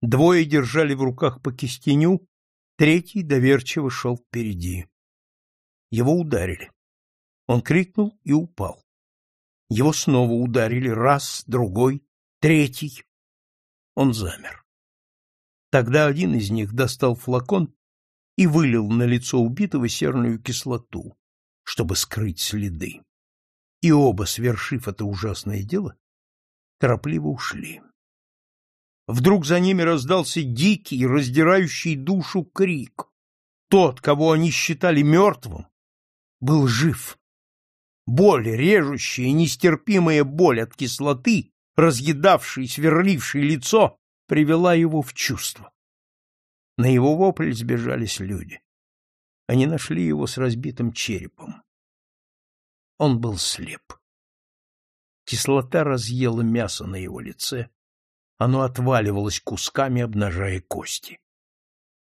Двое держали в руках по кистеню, третий доверчиво шел впереди. Его ударили. Он крикнул и упал. Его снова ударили раз, другой, третий. Он замер. Тогда один из них достал флакон и вылил на лицо убитого серную кислоту, чтобы скрыть следы. И оба, свершив это ужасное дело, торопливо ушли. Вдруг за ними раздался дикий, раздирающий душу крик. Тот, кого они считали мертвым, был жив. Боль, режущая, нестерпимая боль от кислоты, разъедавшей, сверлившей лицо, привела его в чувство. На его вопль сбежались люди. Они нашли его с разбитым черепом. Он был слеп. Кислота разъела мясо на его лице, оно отваливалось кусками, обнажая кости.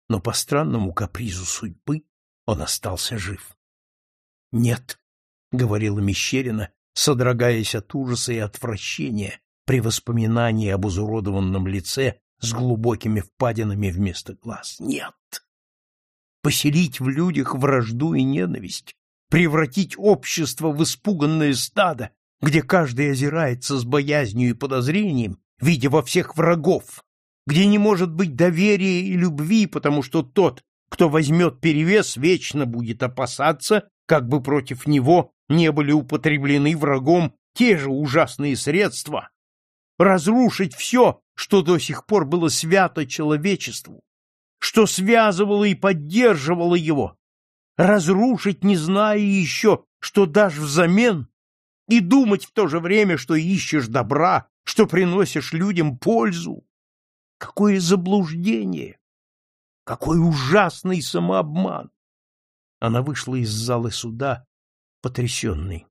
Но по странному капризу судьбы он остался жив. — Нет, — говорила Мещерина, содрогаясь от ужаса и отвращения при воспоминании об изуродованном лице с глубокими впадинами вместо глаз. Нет! Поселить в людях вражду и ненависть, превратить общество в испуганное стадо, где каждый озирается с боязнью и подозрением, видя во всех врагов, где не может быть доверия и любви, потому что тот, кто возьмет перевес, вечно будет опасаться, как бы против него не были употреблены врагом те же ужасные средства, разрушить все, что до сих пор было свято человечеству, что связывало и поддерживало его, разрушить, не зная еще, что дашь взамен, и думать в то же время, что ищешь добра, что приносишь людям пользу. Какое заблуждение! Какой ужасный самообман! Она вышла из зала суда, потрясенной.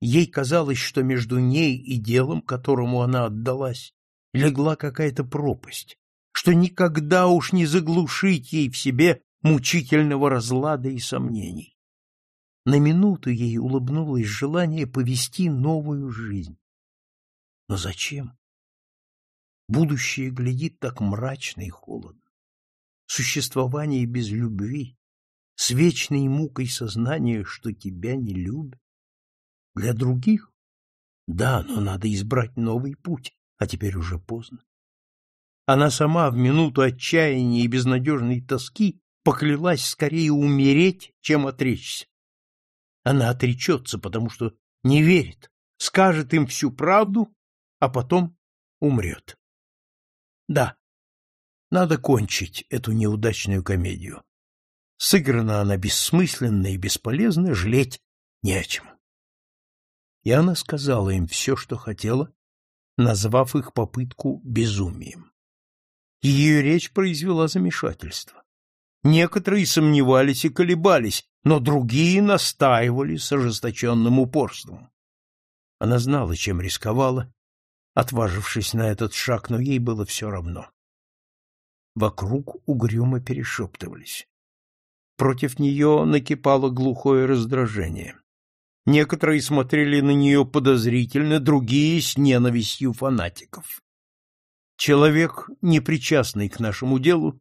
Ей казалось, что между ней и делом, которому она отдалась, легла какая-то пропасть, что никогда уж не заглушить ей в себе мучительного разлада и сомнений. На минуту ей улыбнулось желание повести новую жизнь. Но зачем? Будущее глядит так мрачно и холодно. Существование без любви, с вечной мукой сознания, что тебя не любят. Для других? Да, но надо избрать новый путь, а теперь уже поздно. Она сама в минуту отчаяния и безнадежной тоски поклялась скорее умереть, чем отречься. Она отречется, потому что не верит, скажет им всю правду а потом умрет. Да, надо кончить эту неудачную комедию. Сыграна она бессмысленно и бесполезно, жалеть не о чем. И она сказала им все, что хотела, назвав их попытку безумием. Ее речь произвела замешательство. Некоторые сомневались и колебались, но другие настаивали с ожесточенным упорством. Она знала, чем рисковала, отважившись на этот шаг, но ей было все равно. Вокруг угрюмо перешептывались. Против нее накипало глухое раздражение. Некоторые смотрели на нее подозрительно, другие — с ненавистью фанатиков. «Человек, непричастный к нашему делу,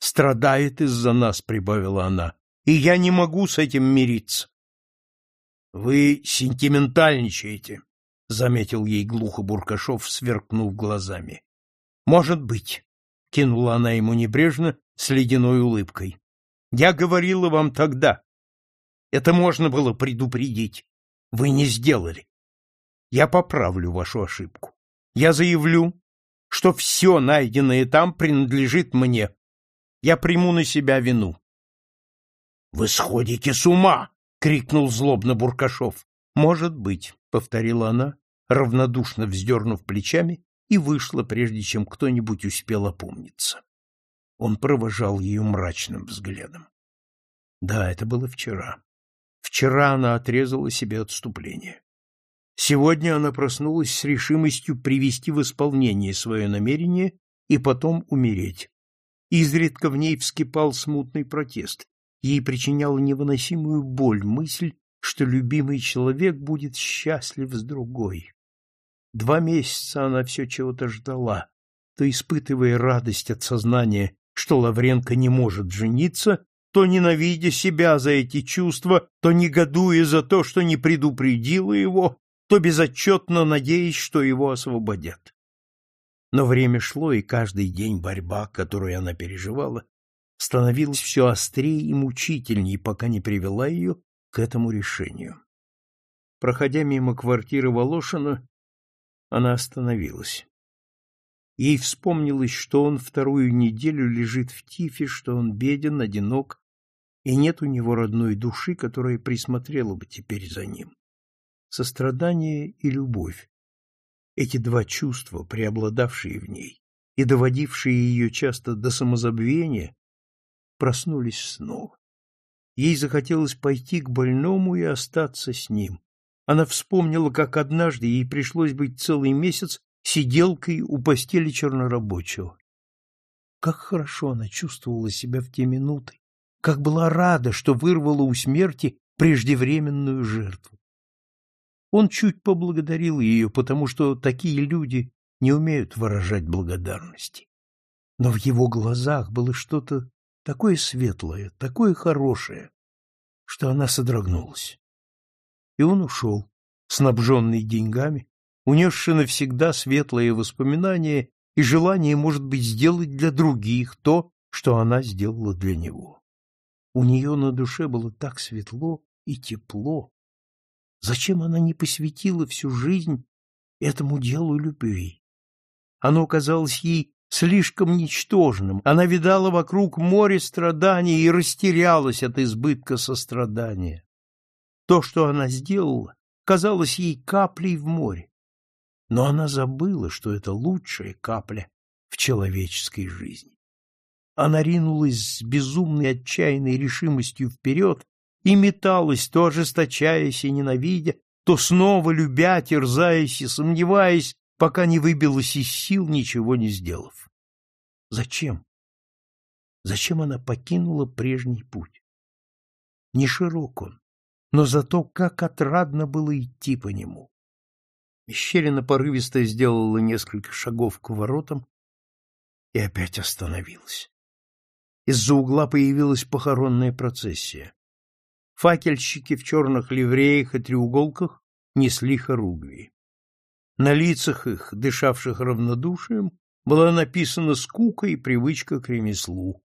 страдает из-за нас», — прибавила она, — «и я не могу с этим мириться». «Вы сентиментальничаете», заметил ей глухо Буркашов, сверкнув глазами. Может быть, кинула она ему небрежно с ледяной улыбкой. Я говорила вам тогда. Это можно было предупредить. Вы не сделали. Я поправлю вашу ошибку. Я заявлю, что все найденное там принадлежит мне. Я приму на себя вину. — Вы сходите с ума! — крикнул злобно Буркашов. — Может быть, — повторила она, равнодушно вздернув плечами, и вышла, прежде чем кто-нибудь успел опомниться. Он провожал ее мрачным взглядом. Да, это было вчера. Вчера она отрезала себе отступление. Сегодня она проснулась с решимостью привести в исполнение свое намерение и потом умереть. Изредка в ней вскипал смутный протест. Ей причиняла невыносимую боль мысль, что любимый человек будет счастлив с другой. Два месяца она все чего-то ждала, то испытывая радость от сознания, что Лавренко не может жениться, то ненавидя себя за эти чувства, то негодуя за то, что не предупредила его, то безотчетно надеясь, что его освободят. Но время шло, и каждый день борьба, которую она переживала, становилась все острее и мучительней, пока не привела ее к этому решению. Проходя мимо квартиры Волошина, она остановилась. Ей вспомнилось, что он вторую неделю лежит в тифе, что он беден, одинок, и нет у него родной души, которая присмотрела бы теперь за ним. Сострадание и любовь — эти два чувства, преобладавшие в ней и доводившие ее часто до самозабвения, проснулись снова. Ей захотелось пойти к больному и остаться с ним. Она вспомнила, как однажды ей пришлось быть целый месяц сиделкой у постели чернорабочего. Как хорошо она чувствовала себя в те минуты, как была рада, что вырвала у смерти преждевременную жертву. Он чуть поблагодарил ее, потому что такие люди не умеют выражать благодарности. Но в его глазах было что-то такое светлое, такое хорошее, что она содрогнулась. И он ушел, снабженный деньгами, унесший навсегда светлые воспоминания и желание, может быть, сделать для других то, что она сделала для него. У нее на душе было так светло и тепло. Зачем она не посвятила всю жизнь этому делу любви? Оно казалось ей слишком ничтожным. Она видала вокруг море страданий и растерялась от избытка сострадания. То, что она сделала, казалось ей каплей в море. Но она забыла, что это лучшая капля в человеческой жизни. Она ринулась с безумной отчаянной решимостью вперед и металась, то ожесточаясь и ненавидя, то снова любя, терзаясь и сомневаясь, пока не выбилась из сил, ничего не сделав. Зачем? Зачем она покинула прежний путь? Не широк он, но зато как отрадно было идти по нему. Мещерина порывисто сделала несколько шагов к воротам и опять остановилась. Из-за угла появилась похоронная процессия. Факельщики в черных ливреях и треуголках несли хоругви. На лицах их, дышавших равнодушием, была написана скука и привычка к ремеслу.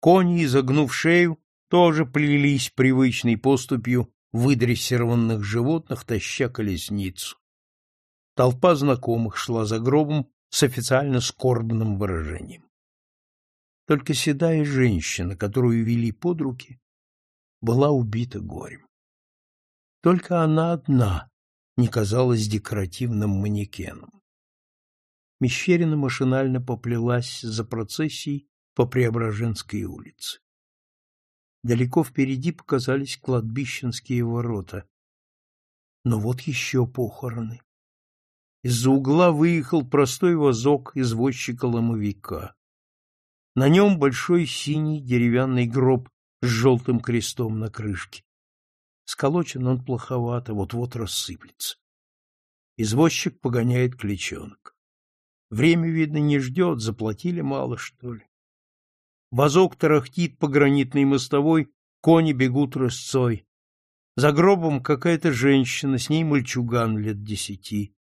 Кони, изогнув шею, тоже плелись привычной поступью выдрессированных животных, таща колесницу. Толпа знакомых шла за гробом с официально скорбным выражением. Только седая женщина, которую вели под руки, была убита горем. Только она одна не казалась декоративным манекеном. Мещерина машинально поплелась за процессией по Преображенской улице. Далеко впереди показались кладбищенские ворота. Но вот еще похороны. Из-за угла выехал простой вазок извозчика-ломовика. На нем большой синий деревянный гроб с желтым крестом на крышке. Сколочен он плоховато, вот-вот рассыплется. Извозчик погоняет кличонок. Время, видно, не ждет, заплатили мало, что ли. Вазок тарахтит по гранитной мостовой, кони бегут рысцой. За гробом какая-то женщина, с ней мальчуган лет десяти.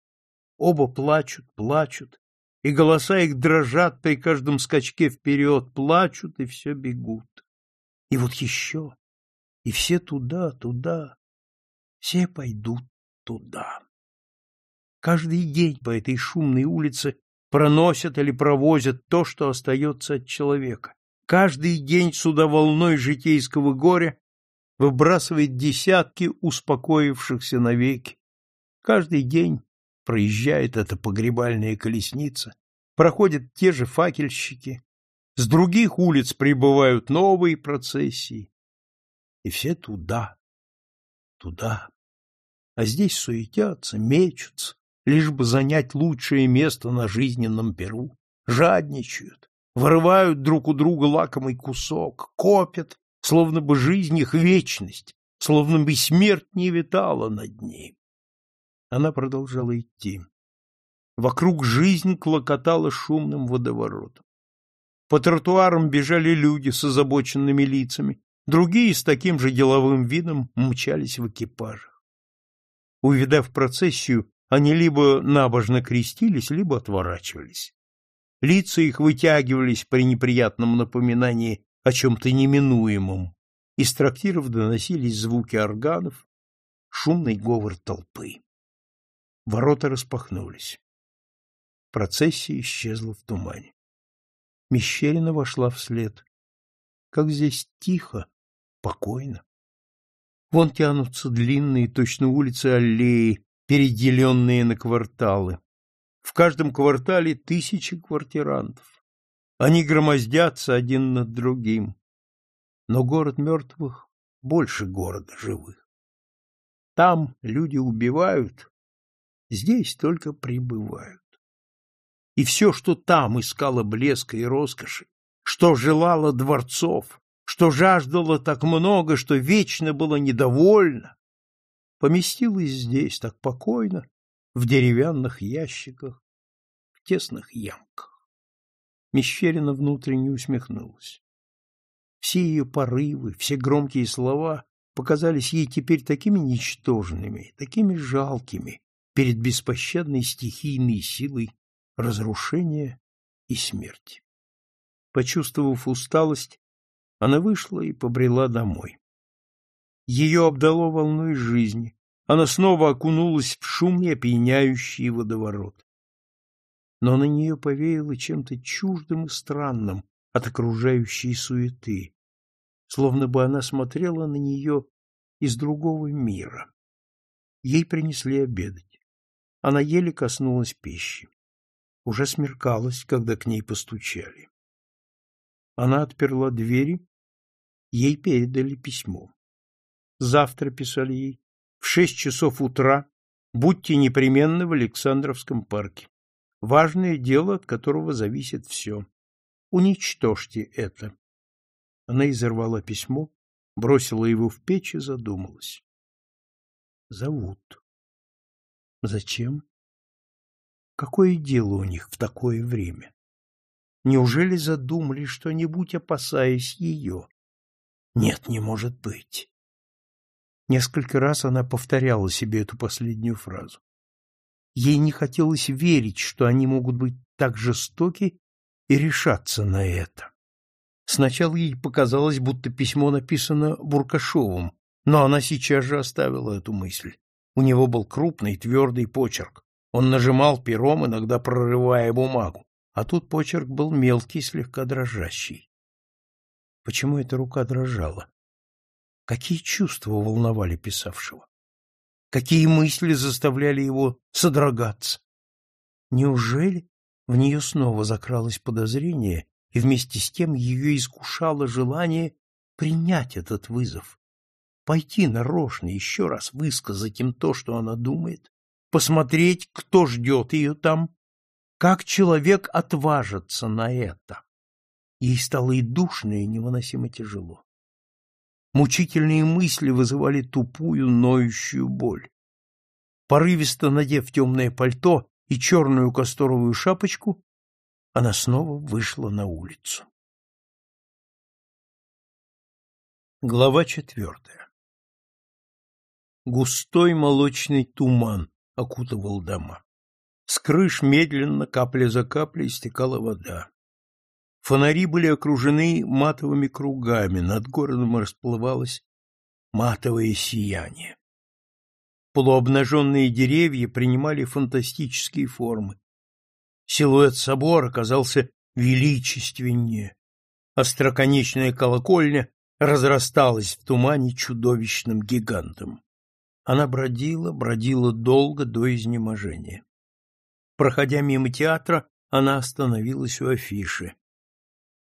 Оба плачут, плачут, и голоса их дрожат при каждом скачке вперед, плачут и все бегут. И вот еще, и все туда, туда, все пойдут туда. Каждый день по этой шумной улице проносят или провозят то, что остается от человека. Каждый день сюда волной житейского горя выбрасывает десятки успокоившихся навеки. Каждый день проезжает эта погребальная колесница, проходят те же факельщики, с других улиц прибывают новые процессии. И все туда, туда. А здесь суетятся, мечутся, лишь бы занять лучшее место на жизненном перу, жадничают, вырывают друг у друга лакомый кусок, копят, словно бы жизнь их вечность, словно бы смерть не витала над ним. Она продолжала идти. Вокруг жизнь клокотала шумным водоворотом. По тротуарам бежали люди с озабоченными лицами, другие с таким же деловым видом мчались в экипажах. Увидав процессию, они либо набожно крестились, либо отворачивались. Лица их вытягивались при неприятном напоминании о чем-то неминуемом. Из трактиров доносились звуки органов, шумный говор толпы. Ворота распахнулись. Процессия исчезла в тумане. Мещерина вошла вслед. Как здесь тихо, покойно. Вон тянутся длинные, точно улицы аллеи, переделенные на кварталы. В каждом квартале тысячи квартирантов. Они громоздятся один над другим. Но город мертвых больше города живых. Там люди убивают, здесь только прибывают. И все, что там искало блеска и роскоши, что желало дворцов, что жаждало так много, что вечно было недовольно, поместилось здесь так покойно, в деревянных ящиках, в тесных ямках. Мещерина внутренне усмехнулась. Все ее порывы, все громкие слова показались ей теперь такими ничтожными, такими жалкими перед беспощадной стихийной силой разрушения и смерти. Почувствовав усталость, она вышла и побрела домой. Ее обдало волной жизни, она снова окунулась в шумный опьяняющий водоворот. Но на нее повеяло чем-то чуждым и странным от окружающей суеты, словно бы она смотрела на нее из другого мира. Ей принесли обедать. Она еле коснулась пищи. Уже смеркалось, когда к ней постучали. Она отперла двери, ей передали письмо. Завтра, писали ей, шесть часов утра будьте непременно в Александровском парке. Важное дело, от которого зависит все. Уничтожьте это. Она изорвала письмо, бросила его в печь и задумалась. Зовут. Зачем? Какое дело у них в такое время? Неужели задумали что-нибудь, опасаясь ее? Нет, не может быть. Несколько раз она повторяла себе эту последнюю фразу. Ей не хотелось верить, что они могут быть так жестоки и решаться на это. Сначала ей показалось, будто письмо написано Буркашовым, но она сейчас же оставила эту мысль. У него был крупный, твердый почерк. Он нажимал пером, иногда прорывая бумагу, а тут почерк был мелкий, слегка дрожащий. Почему эта рука дрожала? Какие чувства волновали писавшего? Какие мысли заставляли его содрогаться? Неужели в нее снова закралось подозрение, и вместе с тем ее искушало желание принять этот вызов, пойти нарочно еще раз высказать им то, что она думает, посмотреть, кто ждет ее там, как человек отважится на это. Ей стало и душно, и невыносимо тяжело. Мучительные мысли вызывали тупую, ноющую боль. Порывисто надев темное пальто и черную касторовую шапочку, она снова вышла на улицу. Глава четвертая Густой молочный туман окутывал дома. С крыш медленно, капля за каплей, стекала вода. Фонари были окружены матовыми кругами, над городом расплывалось матовое сияние. Полуобнаженные деревья принимали фантастические формы. Силуэт собора казался величественнее. Остроконечная колокольня разрасталась в тумане чудовищным гигантом. Она бродила, бродила долго до изнеможения. Проходя мимо театра, она остановилась у афиши.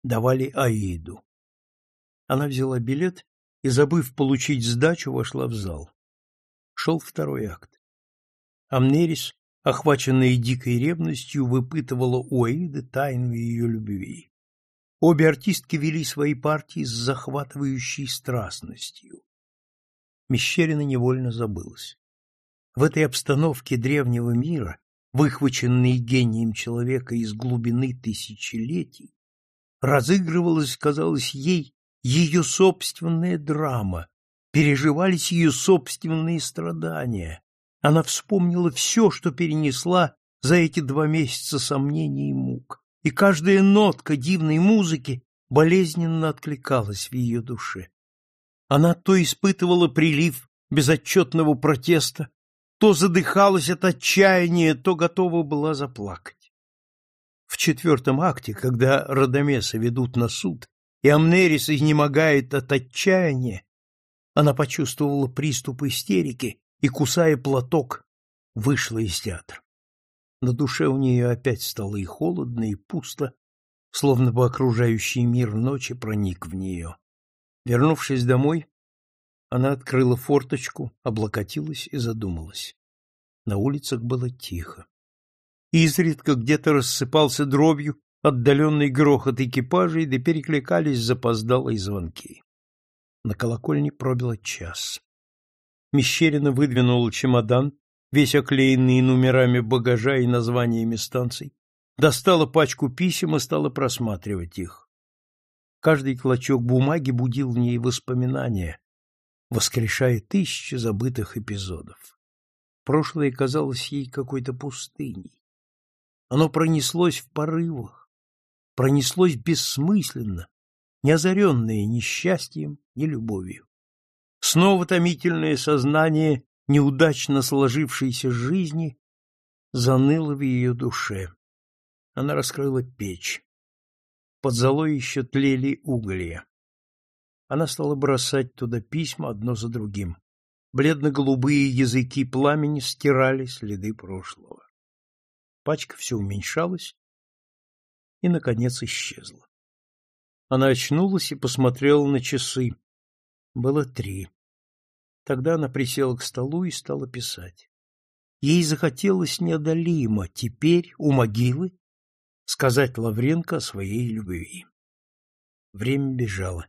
Давали Аиду. Она взяла билет и, забыв получить сдачу, вошла в зал. Шел второй акт. Амнерис, охваченная дикой ревностью, выпытывала у Аиды тайну ее любви. Обе артистки вели свои партии с захватывающей страстностью. Мещерина невольно забылась. В этой обстановке древнего мира выхваченный гением человека из глубины тысячелетий, разыгрывалась, казалось ей, ее собственная драма, переживались ее собственные страдания. Она вспомнила все, что перенесла за эти два месяца сомнений и мук, и каждая нотка дивной музыки болезненно откликалась в ее душе. Она то испытывала прилив безотчетного протеста, то задыхалась от отчаяния, то готова была заплакать. В четвертом акте, когда Радамеса ведут на суд, и Амнерис изнемогает от отчаяния, она почувствовала приступ истерики и, кусая платок, вышла из театра. На душе у нее опять стало и холодно, и пусто, словно бы окружающий мир ночи проник в нее. Вернувшись домой, она открыла форточку, облокотилась и задумалась. На улицах было тихо. Изредка где-то рассыпался дробью отдаленный грохот экипажей, да перекликались запоздалые звонки. На колокольне пробило час. Мещерина выдвинула чемодан, весь оклеенный номерами багажа и названиями станций, достала пачку писем и стала просматривать их. Каждый клочок бумаги будил в ней воспоминания, воскрешая тысячи забытых эпизодов. Прошлое казалось ей какой-то пустыней. Оно пронеслось в порывах, пронеслось бессмысленно, не озаренное ни счастьем, ни любовью. Снова томительное сознание неудачно сложившейся жизни заныло в ее душе. Она раскрыла печь. Под золой еще тлели уголья. Она стала бросать туда письма одно за другим. Бледно-голубые языки пламени стирали следы прошлого. Пачка все уменьшалась и, наконец, исчезла. Она очнулась и посмотрела на часы. Было три. Тогда она присела к столу и стала писать. Ей захотелось неодолимо теперь у могилы сказать Лавренко о своей любви. Время бежало.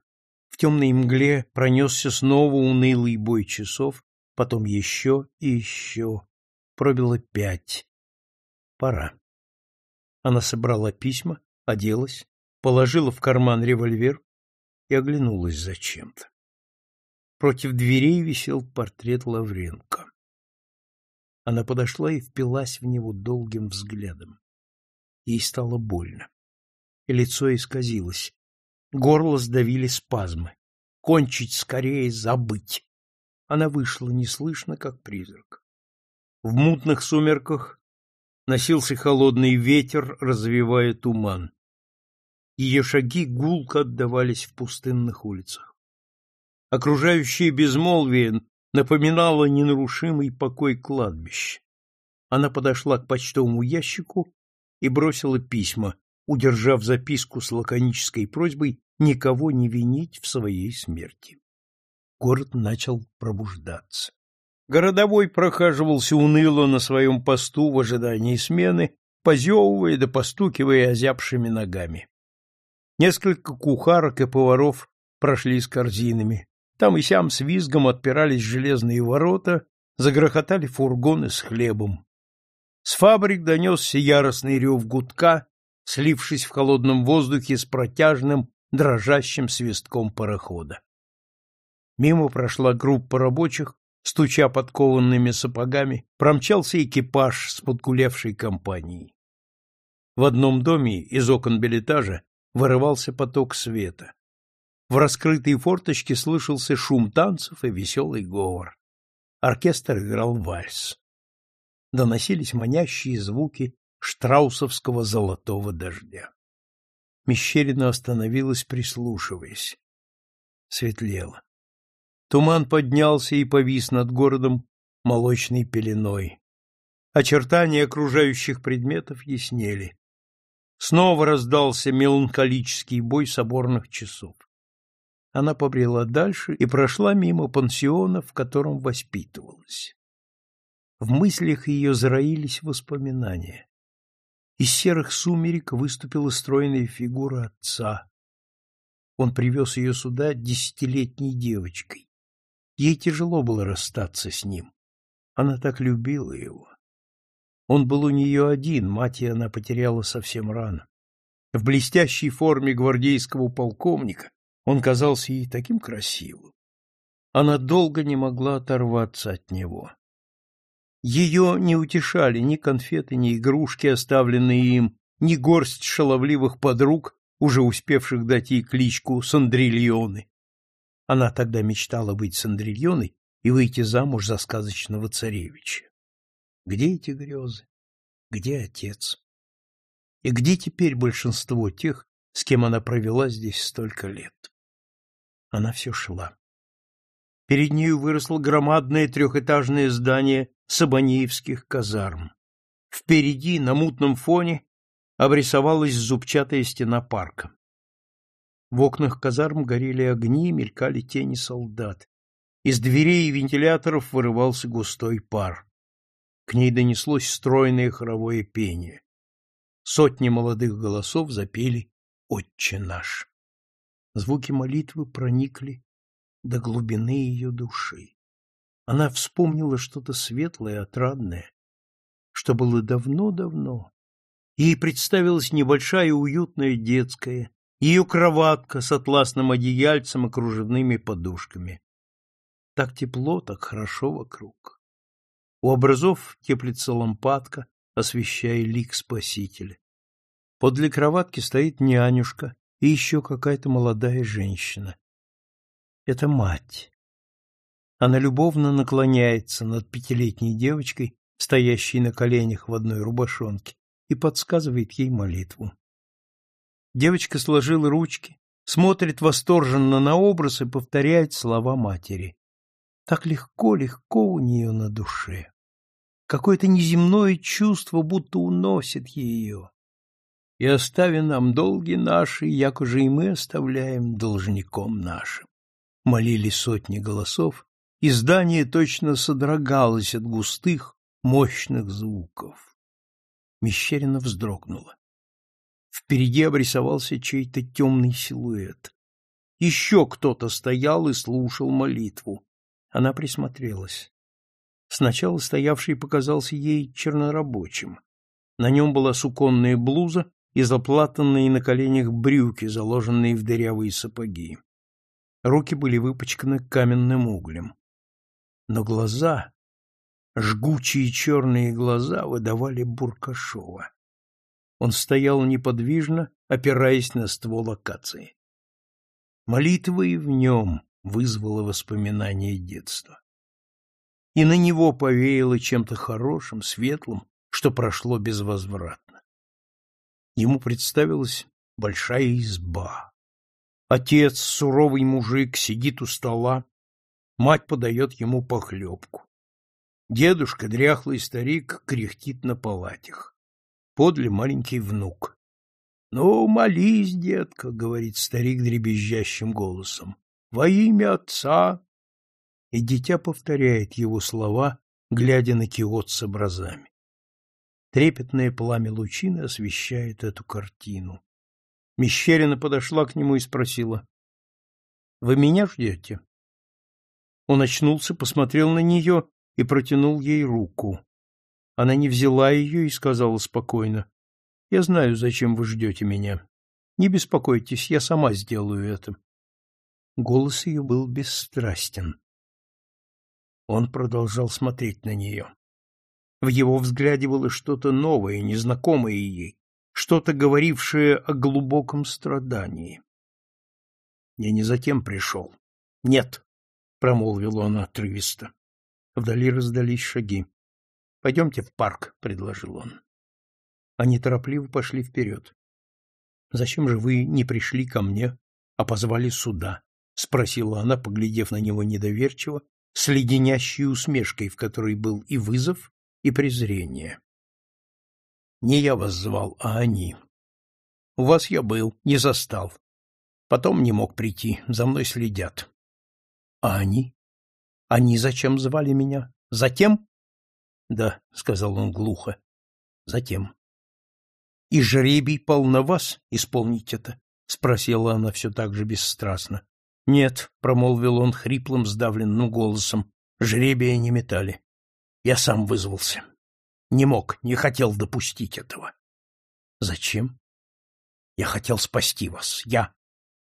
В темной мгле пронесся снова унылый бой часов, потом еще и еще. Пробило пять. Пора. Она собрала письма, оделась, положила в карман револьвер и оглянулась зачем-то. Против дверей висел портрет Лавренко. Она подошла и впилась в него долгим взглядом. Ей стало больно. И лицо исказилось. Горло сдавили спазмы. Кончить скорее, забыть. Она вышла неслышно, как призрак. В мутных сумерках носился холодный ветер, развивая туман. Ее шаги гулко отдавались в пустынных улицах. Окружающее безмолвие напоминало ненарушимый покой кладбища. Она подошла к почтовому ящику и бросила письма, удержав записку с лаконической просьбой никого не винить в своей смерти. Город начал пробуждаться. Городовой прохаживался уныло на своем посту в ожидании смены, позевывая да постукивая озябшими ногами. Несколько кухарок и поваров прошли с корзинами. Там и сям с визгом отпирались железные ворота, загрохотали фургоны с хлебом. С фабрик донесся яростный рев гудка, слившись в холодном воздухе с протяжным, дрожащим свистком парохода. Мимо прошла группа рабочих, стуча подкованными сапогами, промчался экипаж с подкулевшей компанией. В одном доме из окон билетажа вырывался поток света. В раскрытой форточке слышался шум танцев и веселый говор. Оркестр играл вальс. Доносились манящие звуки штраусовского золотого дождя. Мещерина остановилась, прислушиваясь. Светлело. Туман поднялся и повис над городом молочной пеленой. Очертания окружающих предметов яснели. Снова раздался меланхолический бой соборных часов. Она побрела дальше и прошла мимо пансиона, в котором воспитывалась. В мыслях ее зароились воспоминания. Из серых сумерек выступила стройная фигура отца. Он привез ее сюда десятилетней девочкой. Ей тяжело было расстаться с ним. Она так любила его. Он был у нее один, мать и она потеряла совсем рано. В блестящей форме гвардейского полковника он казался ей таким красивым. Она долго не могла оторваться от него. Ее не утешали ни конфеты, ни игрушки, оставленные им, ни горсть шаловливых подруг, уже успевших дать ей кличку Сандрильоны. Она тогда мечтала быть Сандрильоной и выйти замуж за сказочного царевича. Где эти грезы? Где отец? И где теперь большинство тех, с кем она провела здесь столько лет? Она все шла. Перед нею выросло громадное трехэтажное здание Сабаниевских казарм. Впереди, на мутном фоне, обрисовалась зубчатая стена парка. В окнах казарм горели огни, мелькали тени солдат. Из дверей и вентиляторов вырывался густой пар. К ней донеслось стройное хоровое пение. Сотни молодых голосов запели «Отче наш». Звуки молитвы проникли до глубины ее души. Она вспомнила что-то светлое, отрадное, что было давно-давно. Ей представилась небольшая уютная детская, ее кроватка с атласным одеяльцем и кружевными подушками. Так тепло, так хорошо вокруг. У образов теплится лампадка, освещая лик Спасителя. Подле кроватки стоит нянюшка и еще какая-то молодая женщина. Это мать. Она любовно наклоняется над пятилетней девочкой, стоящей на коленях в одной рубашонке, и подсказывает ей молитву. Девочка сложила ручки, смотрит восторженно на образ и повторяет слова матери. Так легко-легко у нее на душе. Какое-то неземное чувство будто уносит ее. И остави нам долги наши, як уже и мы оставляем должником нашим молили сотни голосов, и здание точно содрогалось от густых, мощных звуков. Мещерина вздрогнула. Впереди обрисовался чей-то темный силуэт. Еще кто-то стоял и слушал молитву. Она присмотрелась. Сначала стоявший показался ей чернорабочим. На нем была суконная блуза и заплатанные на коленях брюки, заложенные в дырявые сапоги. Руки были выпачканы каменным углем. Но глаза, жгучие черные глаза, выдавали Буркашова. Он стоял неподвижно, опираясь на ствол акации. Молитва и в нем вызвала воспоминания детства. И на него повеяло чем-то хорошим, светлым, что прошло безвозвратно. Ему представилась большая изба, Отец, суровый мужик, сидит у стола, мать подает ему похлебку. Дедушка, дряхлый старик, кряхтит на палатях. Подле маленький внук. — Ну, молись, детка, — говорит старик дребезжащим голосом, — во имя отца. И дитя повторяет его слова, глядя на киот с образами. Трепетное пламя лучины освещает эту картину. Мещерина подошла к нему и спросила. — Вы меня ждете? Он очнулся, посмотрел на нее и протянул ей руку. Она не взяла ее и сказала спокойно. — Я знаю, зачем вы ждете меня. Не беспокойтесь, я сама сделаю это. Голос ее был бесстрастен. Он продолжал смотреть на нее. В его взгляде было что-то новое, незнакомое ей что-то говорившее о глубоком страдании. Я не затем пришел. Нет, промолвил он отрывисто. Вдали раздались шаги. Пойдемте в парк, предложил он. Они торопливо пошли вперед. Зачем же вы не пришли ко мне, а позвали сюда? спросила она, поглядев на него недоверчиво, с леденящей усмешкой, в которой был и вызов, и презрение. Не я вас звал, а они. У вас я был, не застал. Потом не мог прийти, за мной следят. А они? Они зачем звали меня? Затем? Да, сказал он глухо. Затем. И жребий пал на вас исполнить это? спросила она все так же бесстрастно. Нет, промолвил он хриплым, сдавленным голосом. Жребия не метали. Я сам вызвался. Не мог, не хотел допустить этого. Зачем? Я хотел спасти вас. Я...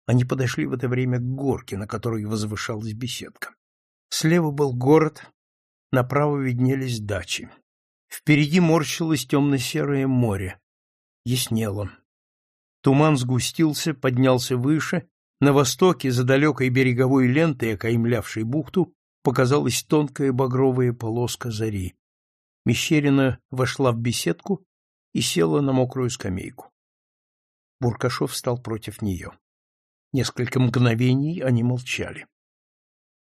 Они подошли в это время к горке, на которой возвышалась беседка. Слева был город, направо виднелись дачи. Впереди морщилось темно-серое море. Яснело. Туман сгустился, поднялся выше. На востоке, за далекой береговой лентой, окаймлявшей бухту, показалась тонкая багровая полоска зари. Мещерина вошла в беседку и села на мокрую скамейку. Буркашов встал против нее. Несколько мгновений они молчали.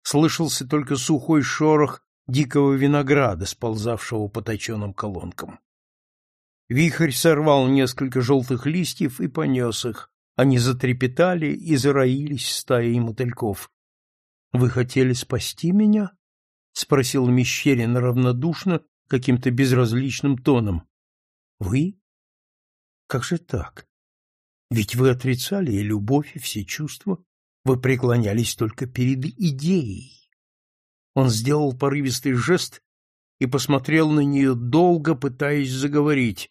Слышался только сухой шорох дикого винограда, сползавшего по точеным колонкам. Вихрь сорвал несколько желтых листьев и понес их. Они затрепетали и зароились стаей мотыльков. — Вы хотели спасти меня? — спросил Мещерин равнодушно, каким-то безразличным тоном. — Вы? Как же так? Ведь вы отрицали и любовь, и все чувства. Вы преклонялись только перед идеей. Он сделал порывистый жест и посмотрел на нее долго, пытаясь заговорить.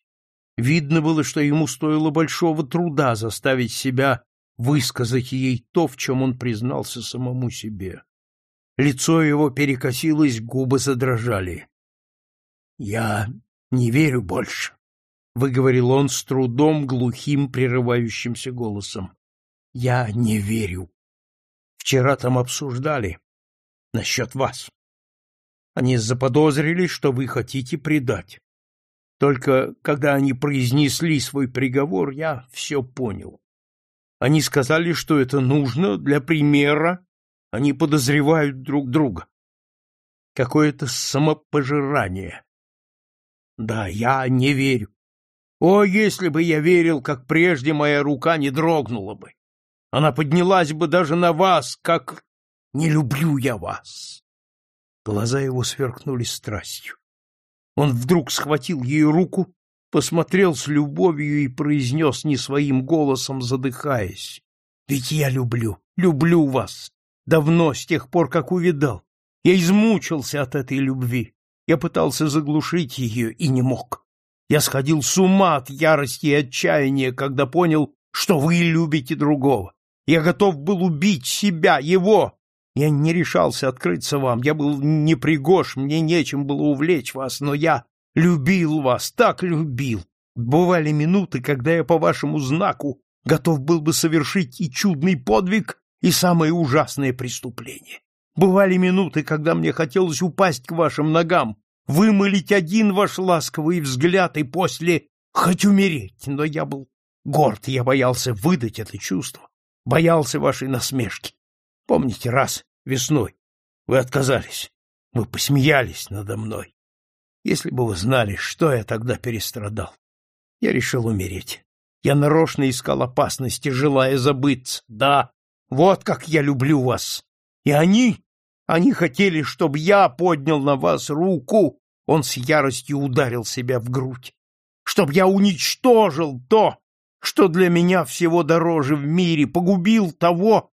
Видно было, что ему стоило большого труда заставить себя высказать ей то, в чем он признался самому себе. Лицо его перекосилось, губы задрожали. — Я не верю больше, — выговорил он с трудом глухим, прерывающимся голосом. — Я не верю. Вчера там обсуждали насчет вас. Они заподозрили, что вы хотите предать. Только когда они произнесли свой приговор, я все понял. Они сказали, что это нужно для примера, они подозревают друг друга. Какое-то самопожирание. Да, я не верю. О, если бы я верил, как прежде моя рука не дрогнула бы. Она поднялась бы даже на вас, как... Не люблю я вас. Глаза его сверкнули страстью. Он вдруг схватил ее руку, посмотрел с любовью и произнес не своим голосом, задыхаясь. — Ведь я люблю, люблю вас. Давно, с тех пор, как увидал. Я измучился от этой любви. Я пытался заглушить ее и не мог. Я сходил с ума от ярости и отчаяния, когда понял, что вы любите другого. Я готов был убить себя, его, я не решался открыться вам, я был непригож, мне нечем было увлечь вас, но я любил вас, так любил. Бывали минуты, когда я по вашему знаку готов был бы совершить и чудный подвиг, и самое ужасное преступление. Бывали минуты, когда мне хотелось упасть к вашим ногам, вымолить один ваш ласковый взгляд и после хоть умереть, но я был горд, я боялся выдать это чувство, боялся вашей насмешки. Помните, раз весной вы отказались, вы посмеялись надо мной. Если бы вы знали, что я тогда перестрадал. Я решил умереть. Я нарочно искал опасности, желая забыться. Да, вот как я люблю вас. И они, они хотели, чтобы я поднял на вас руку. Он с яростью ударил себя в грудь. Чтоб я уничтожил то, что для меня всего дороже в мире, погубил того,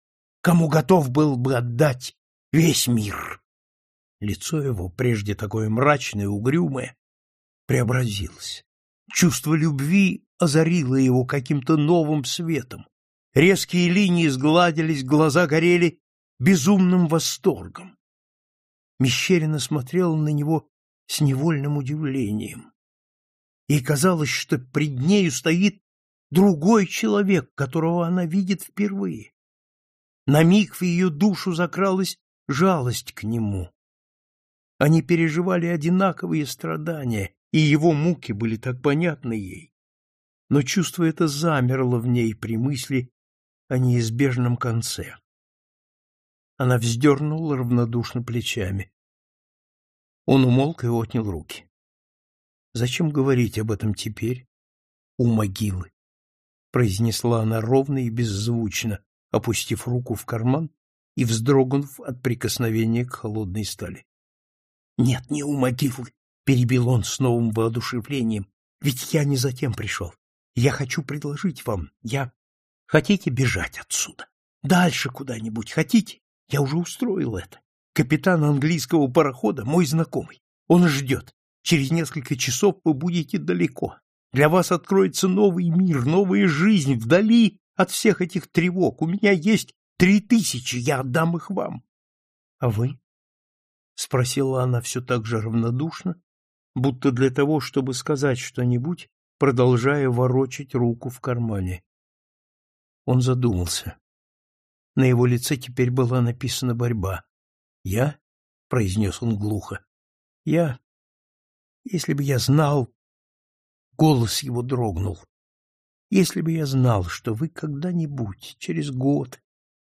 кому готов был бы отдать весь мир. Лицо его, прежде такое мрачное, угрюмое, преобразилось. Чувство любви озарило его каким-то новым светом. Резкие линии сгладились, глаза горели безумным восторгом. Мещерина смотрела на него с невольным удивлением. Ей казалось, что пред нею стоит другой человек, которого она видит впервые. На миг в ее душу закралась жалость к нему. Они переживали одинаковые страдания, и его муки были так понятны ей. Но чувство это замерло в ней при мысли о неизбежном конце. Она вздернула равнодушно плечами. Он умолк и отнял руки. Зачем говорить об этом теперь, у могилы? произнесла она ровно и беззвучно, опустив руку в карман и вздрогнув от прикосновения к холодной стали. — Нет, не у могилы, — перебил он с новым воодушевлением, — ведь я не затем пришел. Я хочу предложить вам, я... Хотите бежать отсюда? Дальше куда-нибудь хотите? Я уже устроил это. Капитан английского парохода — мой знакомый. Он ждет. Через несколько часов вы будете далеко. Для вас откроется новый мир, новая жизнь вдали от всех этих тревог. У меня есть три тысячи, я отдам их вам. — А вы? — спросила она все так же равнодушно, будто для того, чтобы сказать что-нибудь, продолжая ворочать руку в кармане. Он задумался. На его лице теперь была написана борьба. «Я?» — произнес он глухо. «Я... Если бы я знал...» Голос его дрогнул. «Если бы я знал, что вы когда-нибудь, через год,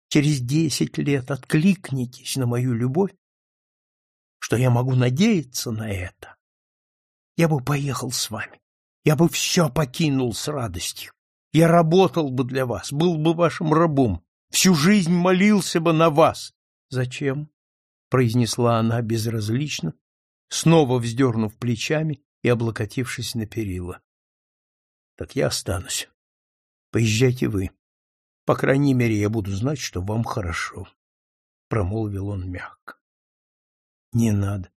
через десять лет откликнетесь на мою любовь, что я могу надеяться на это, я бы поехал с вами. Я бы все покинул с радостью. Я работал бы для вас, был бы вашим рабом, всю жизнь молился бы на вас. Зачем? произнесла она безразлично, снова вздернув плечами и облокотившись на перила. Так я останусь. Поезжайте вы. По крайней мере, я буду знать, что вам хорошо, промолвил он мягко. Не надо.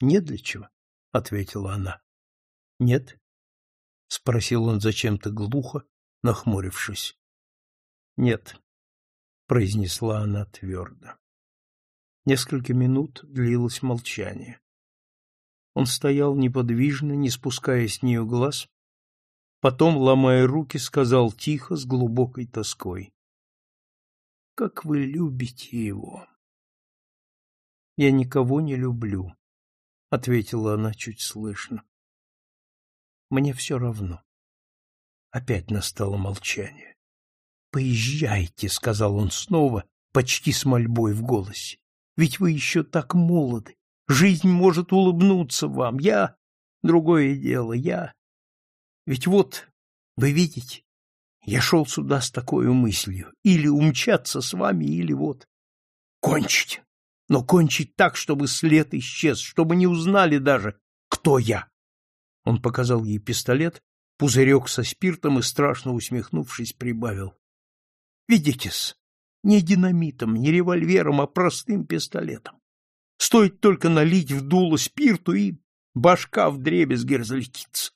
Нет для чего, ответила она. Нет, спросил он зачем-то глухо, нахмурившись. Нет, произнесла она твердо. Несколько минут длилось молчание. Он стоял неподвижно, не спуская с нее глаз, потом, ломая руки, сказал тихо, с глубокой тоской. — Как вы любите его! — Я никого не люблю, — ответила она чуть слышно. — Мне все равно. Опять настало молчание. «Поезжайте», — сказал он снова, почти с мольбой в голосе. «Ведь вы еще так молоды. Жизнь может улыбнуться вам. Я... Другое дело, я... Ведь вот, вы видите, я шел сюда с такой мыслью. Или умчаться с вами, или вот... Кончить. Но кончить так, чтобы след исчез, чтобы не узнали даже, кто я. Он показал ей пистолет, пузырек со спиртом и, страшно усмехнувшись, прибавил. — Видите-с, не динамитом, не револьвером, а простым пистолетом. Стоит только налить в дуло спирту, и башка в дребезги разлетится.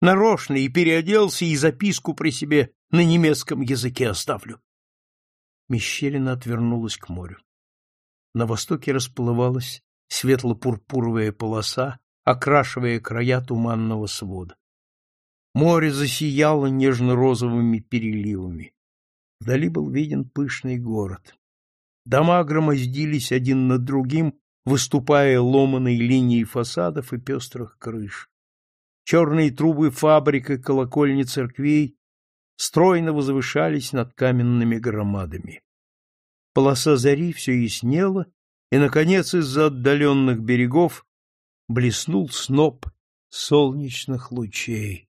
Нарочно и переоделся, и записку при себе на немецком языке оставлю. Мещерина отвернулась к морю. На востоке расплывалась светло-пурпуровая полоса, окрашивая края туманного свода. Море засияло нежно-розовыми переливами. Вдали был виден пышный город. Дома громоздились один над другим выступая ломаной линией фасадов и пестрых крыш. Черные трубы фабрик и колокольни церквей стройно возвышались над каменными громадами. Полоса зари все яснела, и, наконец, из-за отдаленных берегов блеснул сноп солнечных лучей.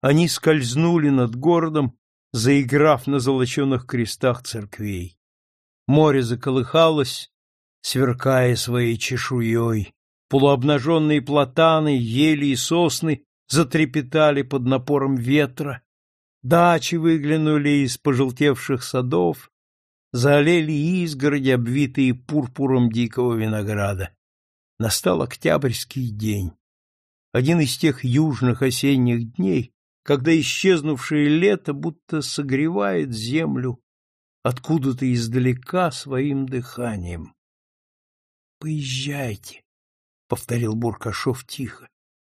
Они скользнули над городом, заиграв на золоченых крестах церквей. Море заколыхалось, сверкая своей чешуей. Полуобнаженные платаны, ели и сосны затрепетали под напором ветра. Дачи выглянули из пожелтевших садов, заолели изгороди, обвитые пурпуром дикого винограда. Настал октябрьский день. Один из тех южных осенних дней, когда исчезнувшее лето будто согревает землю откуда-то издалека своим дыханием. Поезжайте, — повторил Буркашов тихо.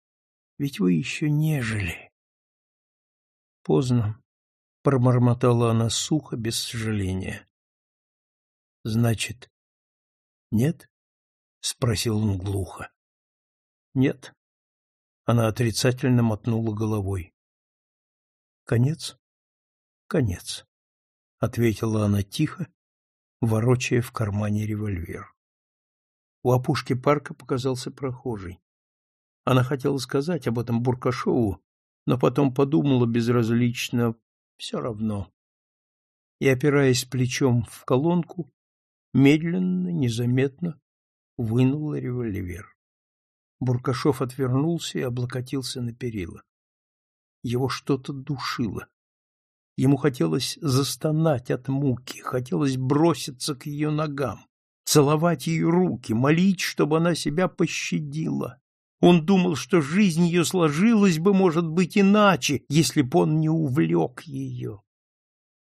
— Ведь вы еще не жили. — Поздно, — промормотала она сухо, без сожаления. — Значит, нет? — спросил он глухо. — Нет. Она отрицательно мотнула головой. — Конец? — Конец, — ответила она тихо, ворочая в кармане револьвер. У опушки парка показался прохожий. Она хотела сказать об этом Буркашову, но потом подумала безразлично «все равно». И, опираясь плечом в колонку, медленно, незаметно вынула револьвер. Буркашов отвернулся и облокотился на перила. Его что-то душило. Ему хотелось застонать от муки, хотелось броситься к ее ногам целовать ее руки, молить, чтобы она себя пощадила. Он думал, что жизнь ее сложилась бы, может быть, иначе, если б он не увлек ее.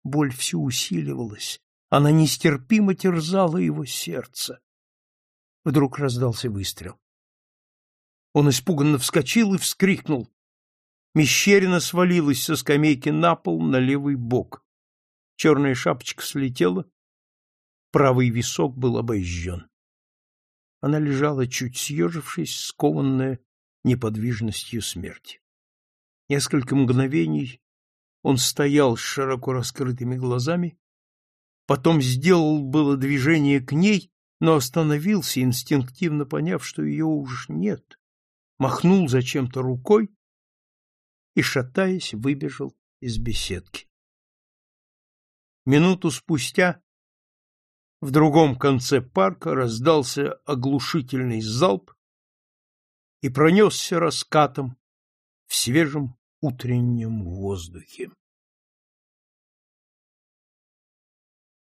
Боль все усиливалась, она нестерпимо терзала его сердце. Вдруг раздался выстрел. Он испуганно вскочил и вскрикнул. Мещерина свалилась со скамейки на пол на левый бок. Черная шапочка слетела, правый висок был обожжен. Она лежала, чуть съежившись, скованная неподвижностью смерти. Несколько мгновений он стоял с широко раскрытыми глазами, потом сделал было движение к ней, но остановился, инстинктивно поняв, что ее уж нет, махнул зачем-то рукой и, шатаясь, выбежал из беседки. Минуту спустя в другом конце парка раздался оглушительный залп и пронесся раскатом в свежем утреннем воздухе.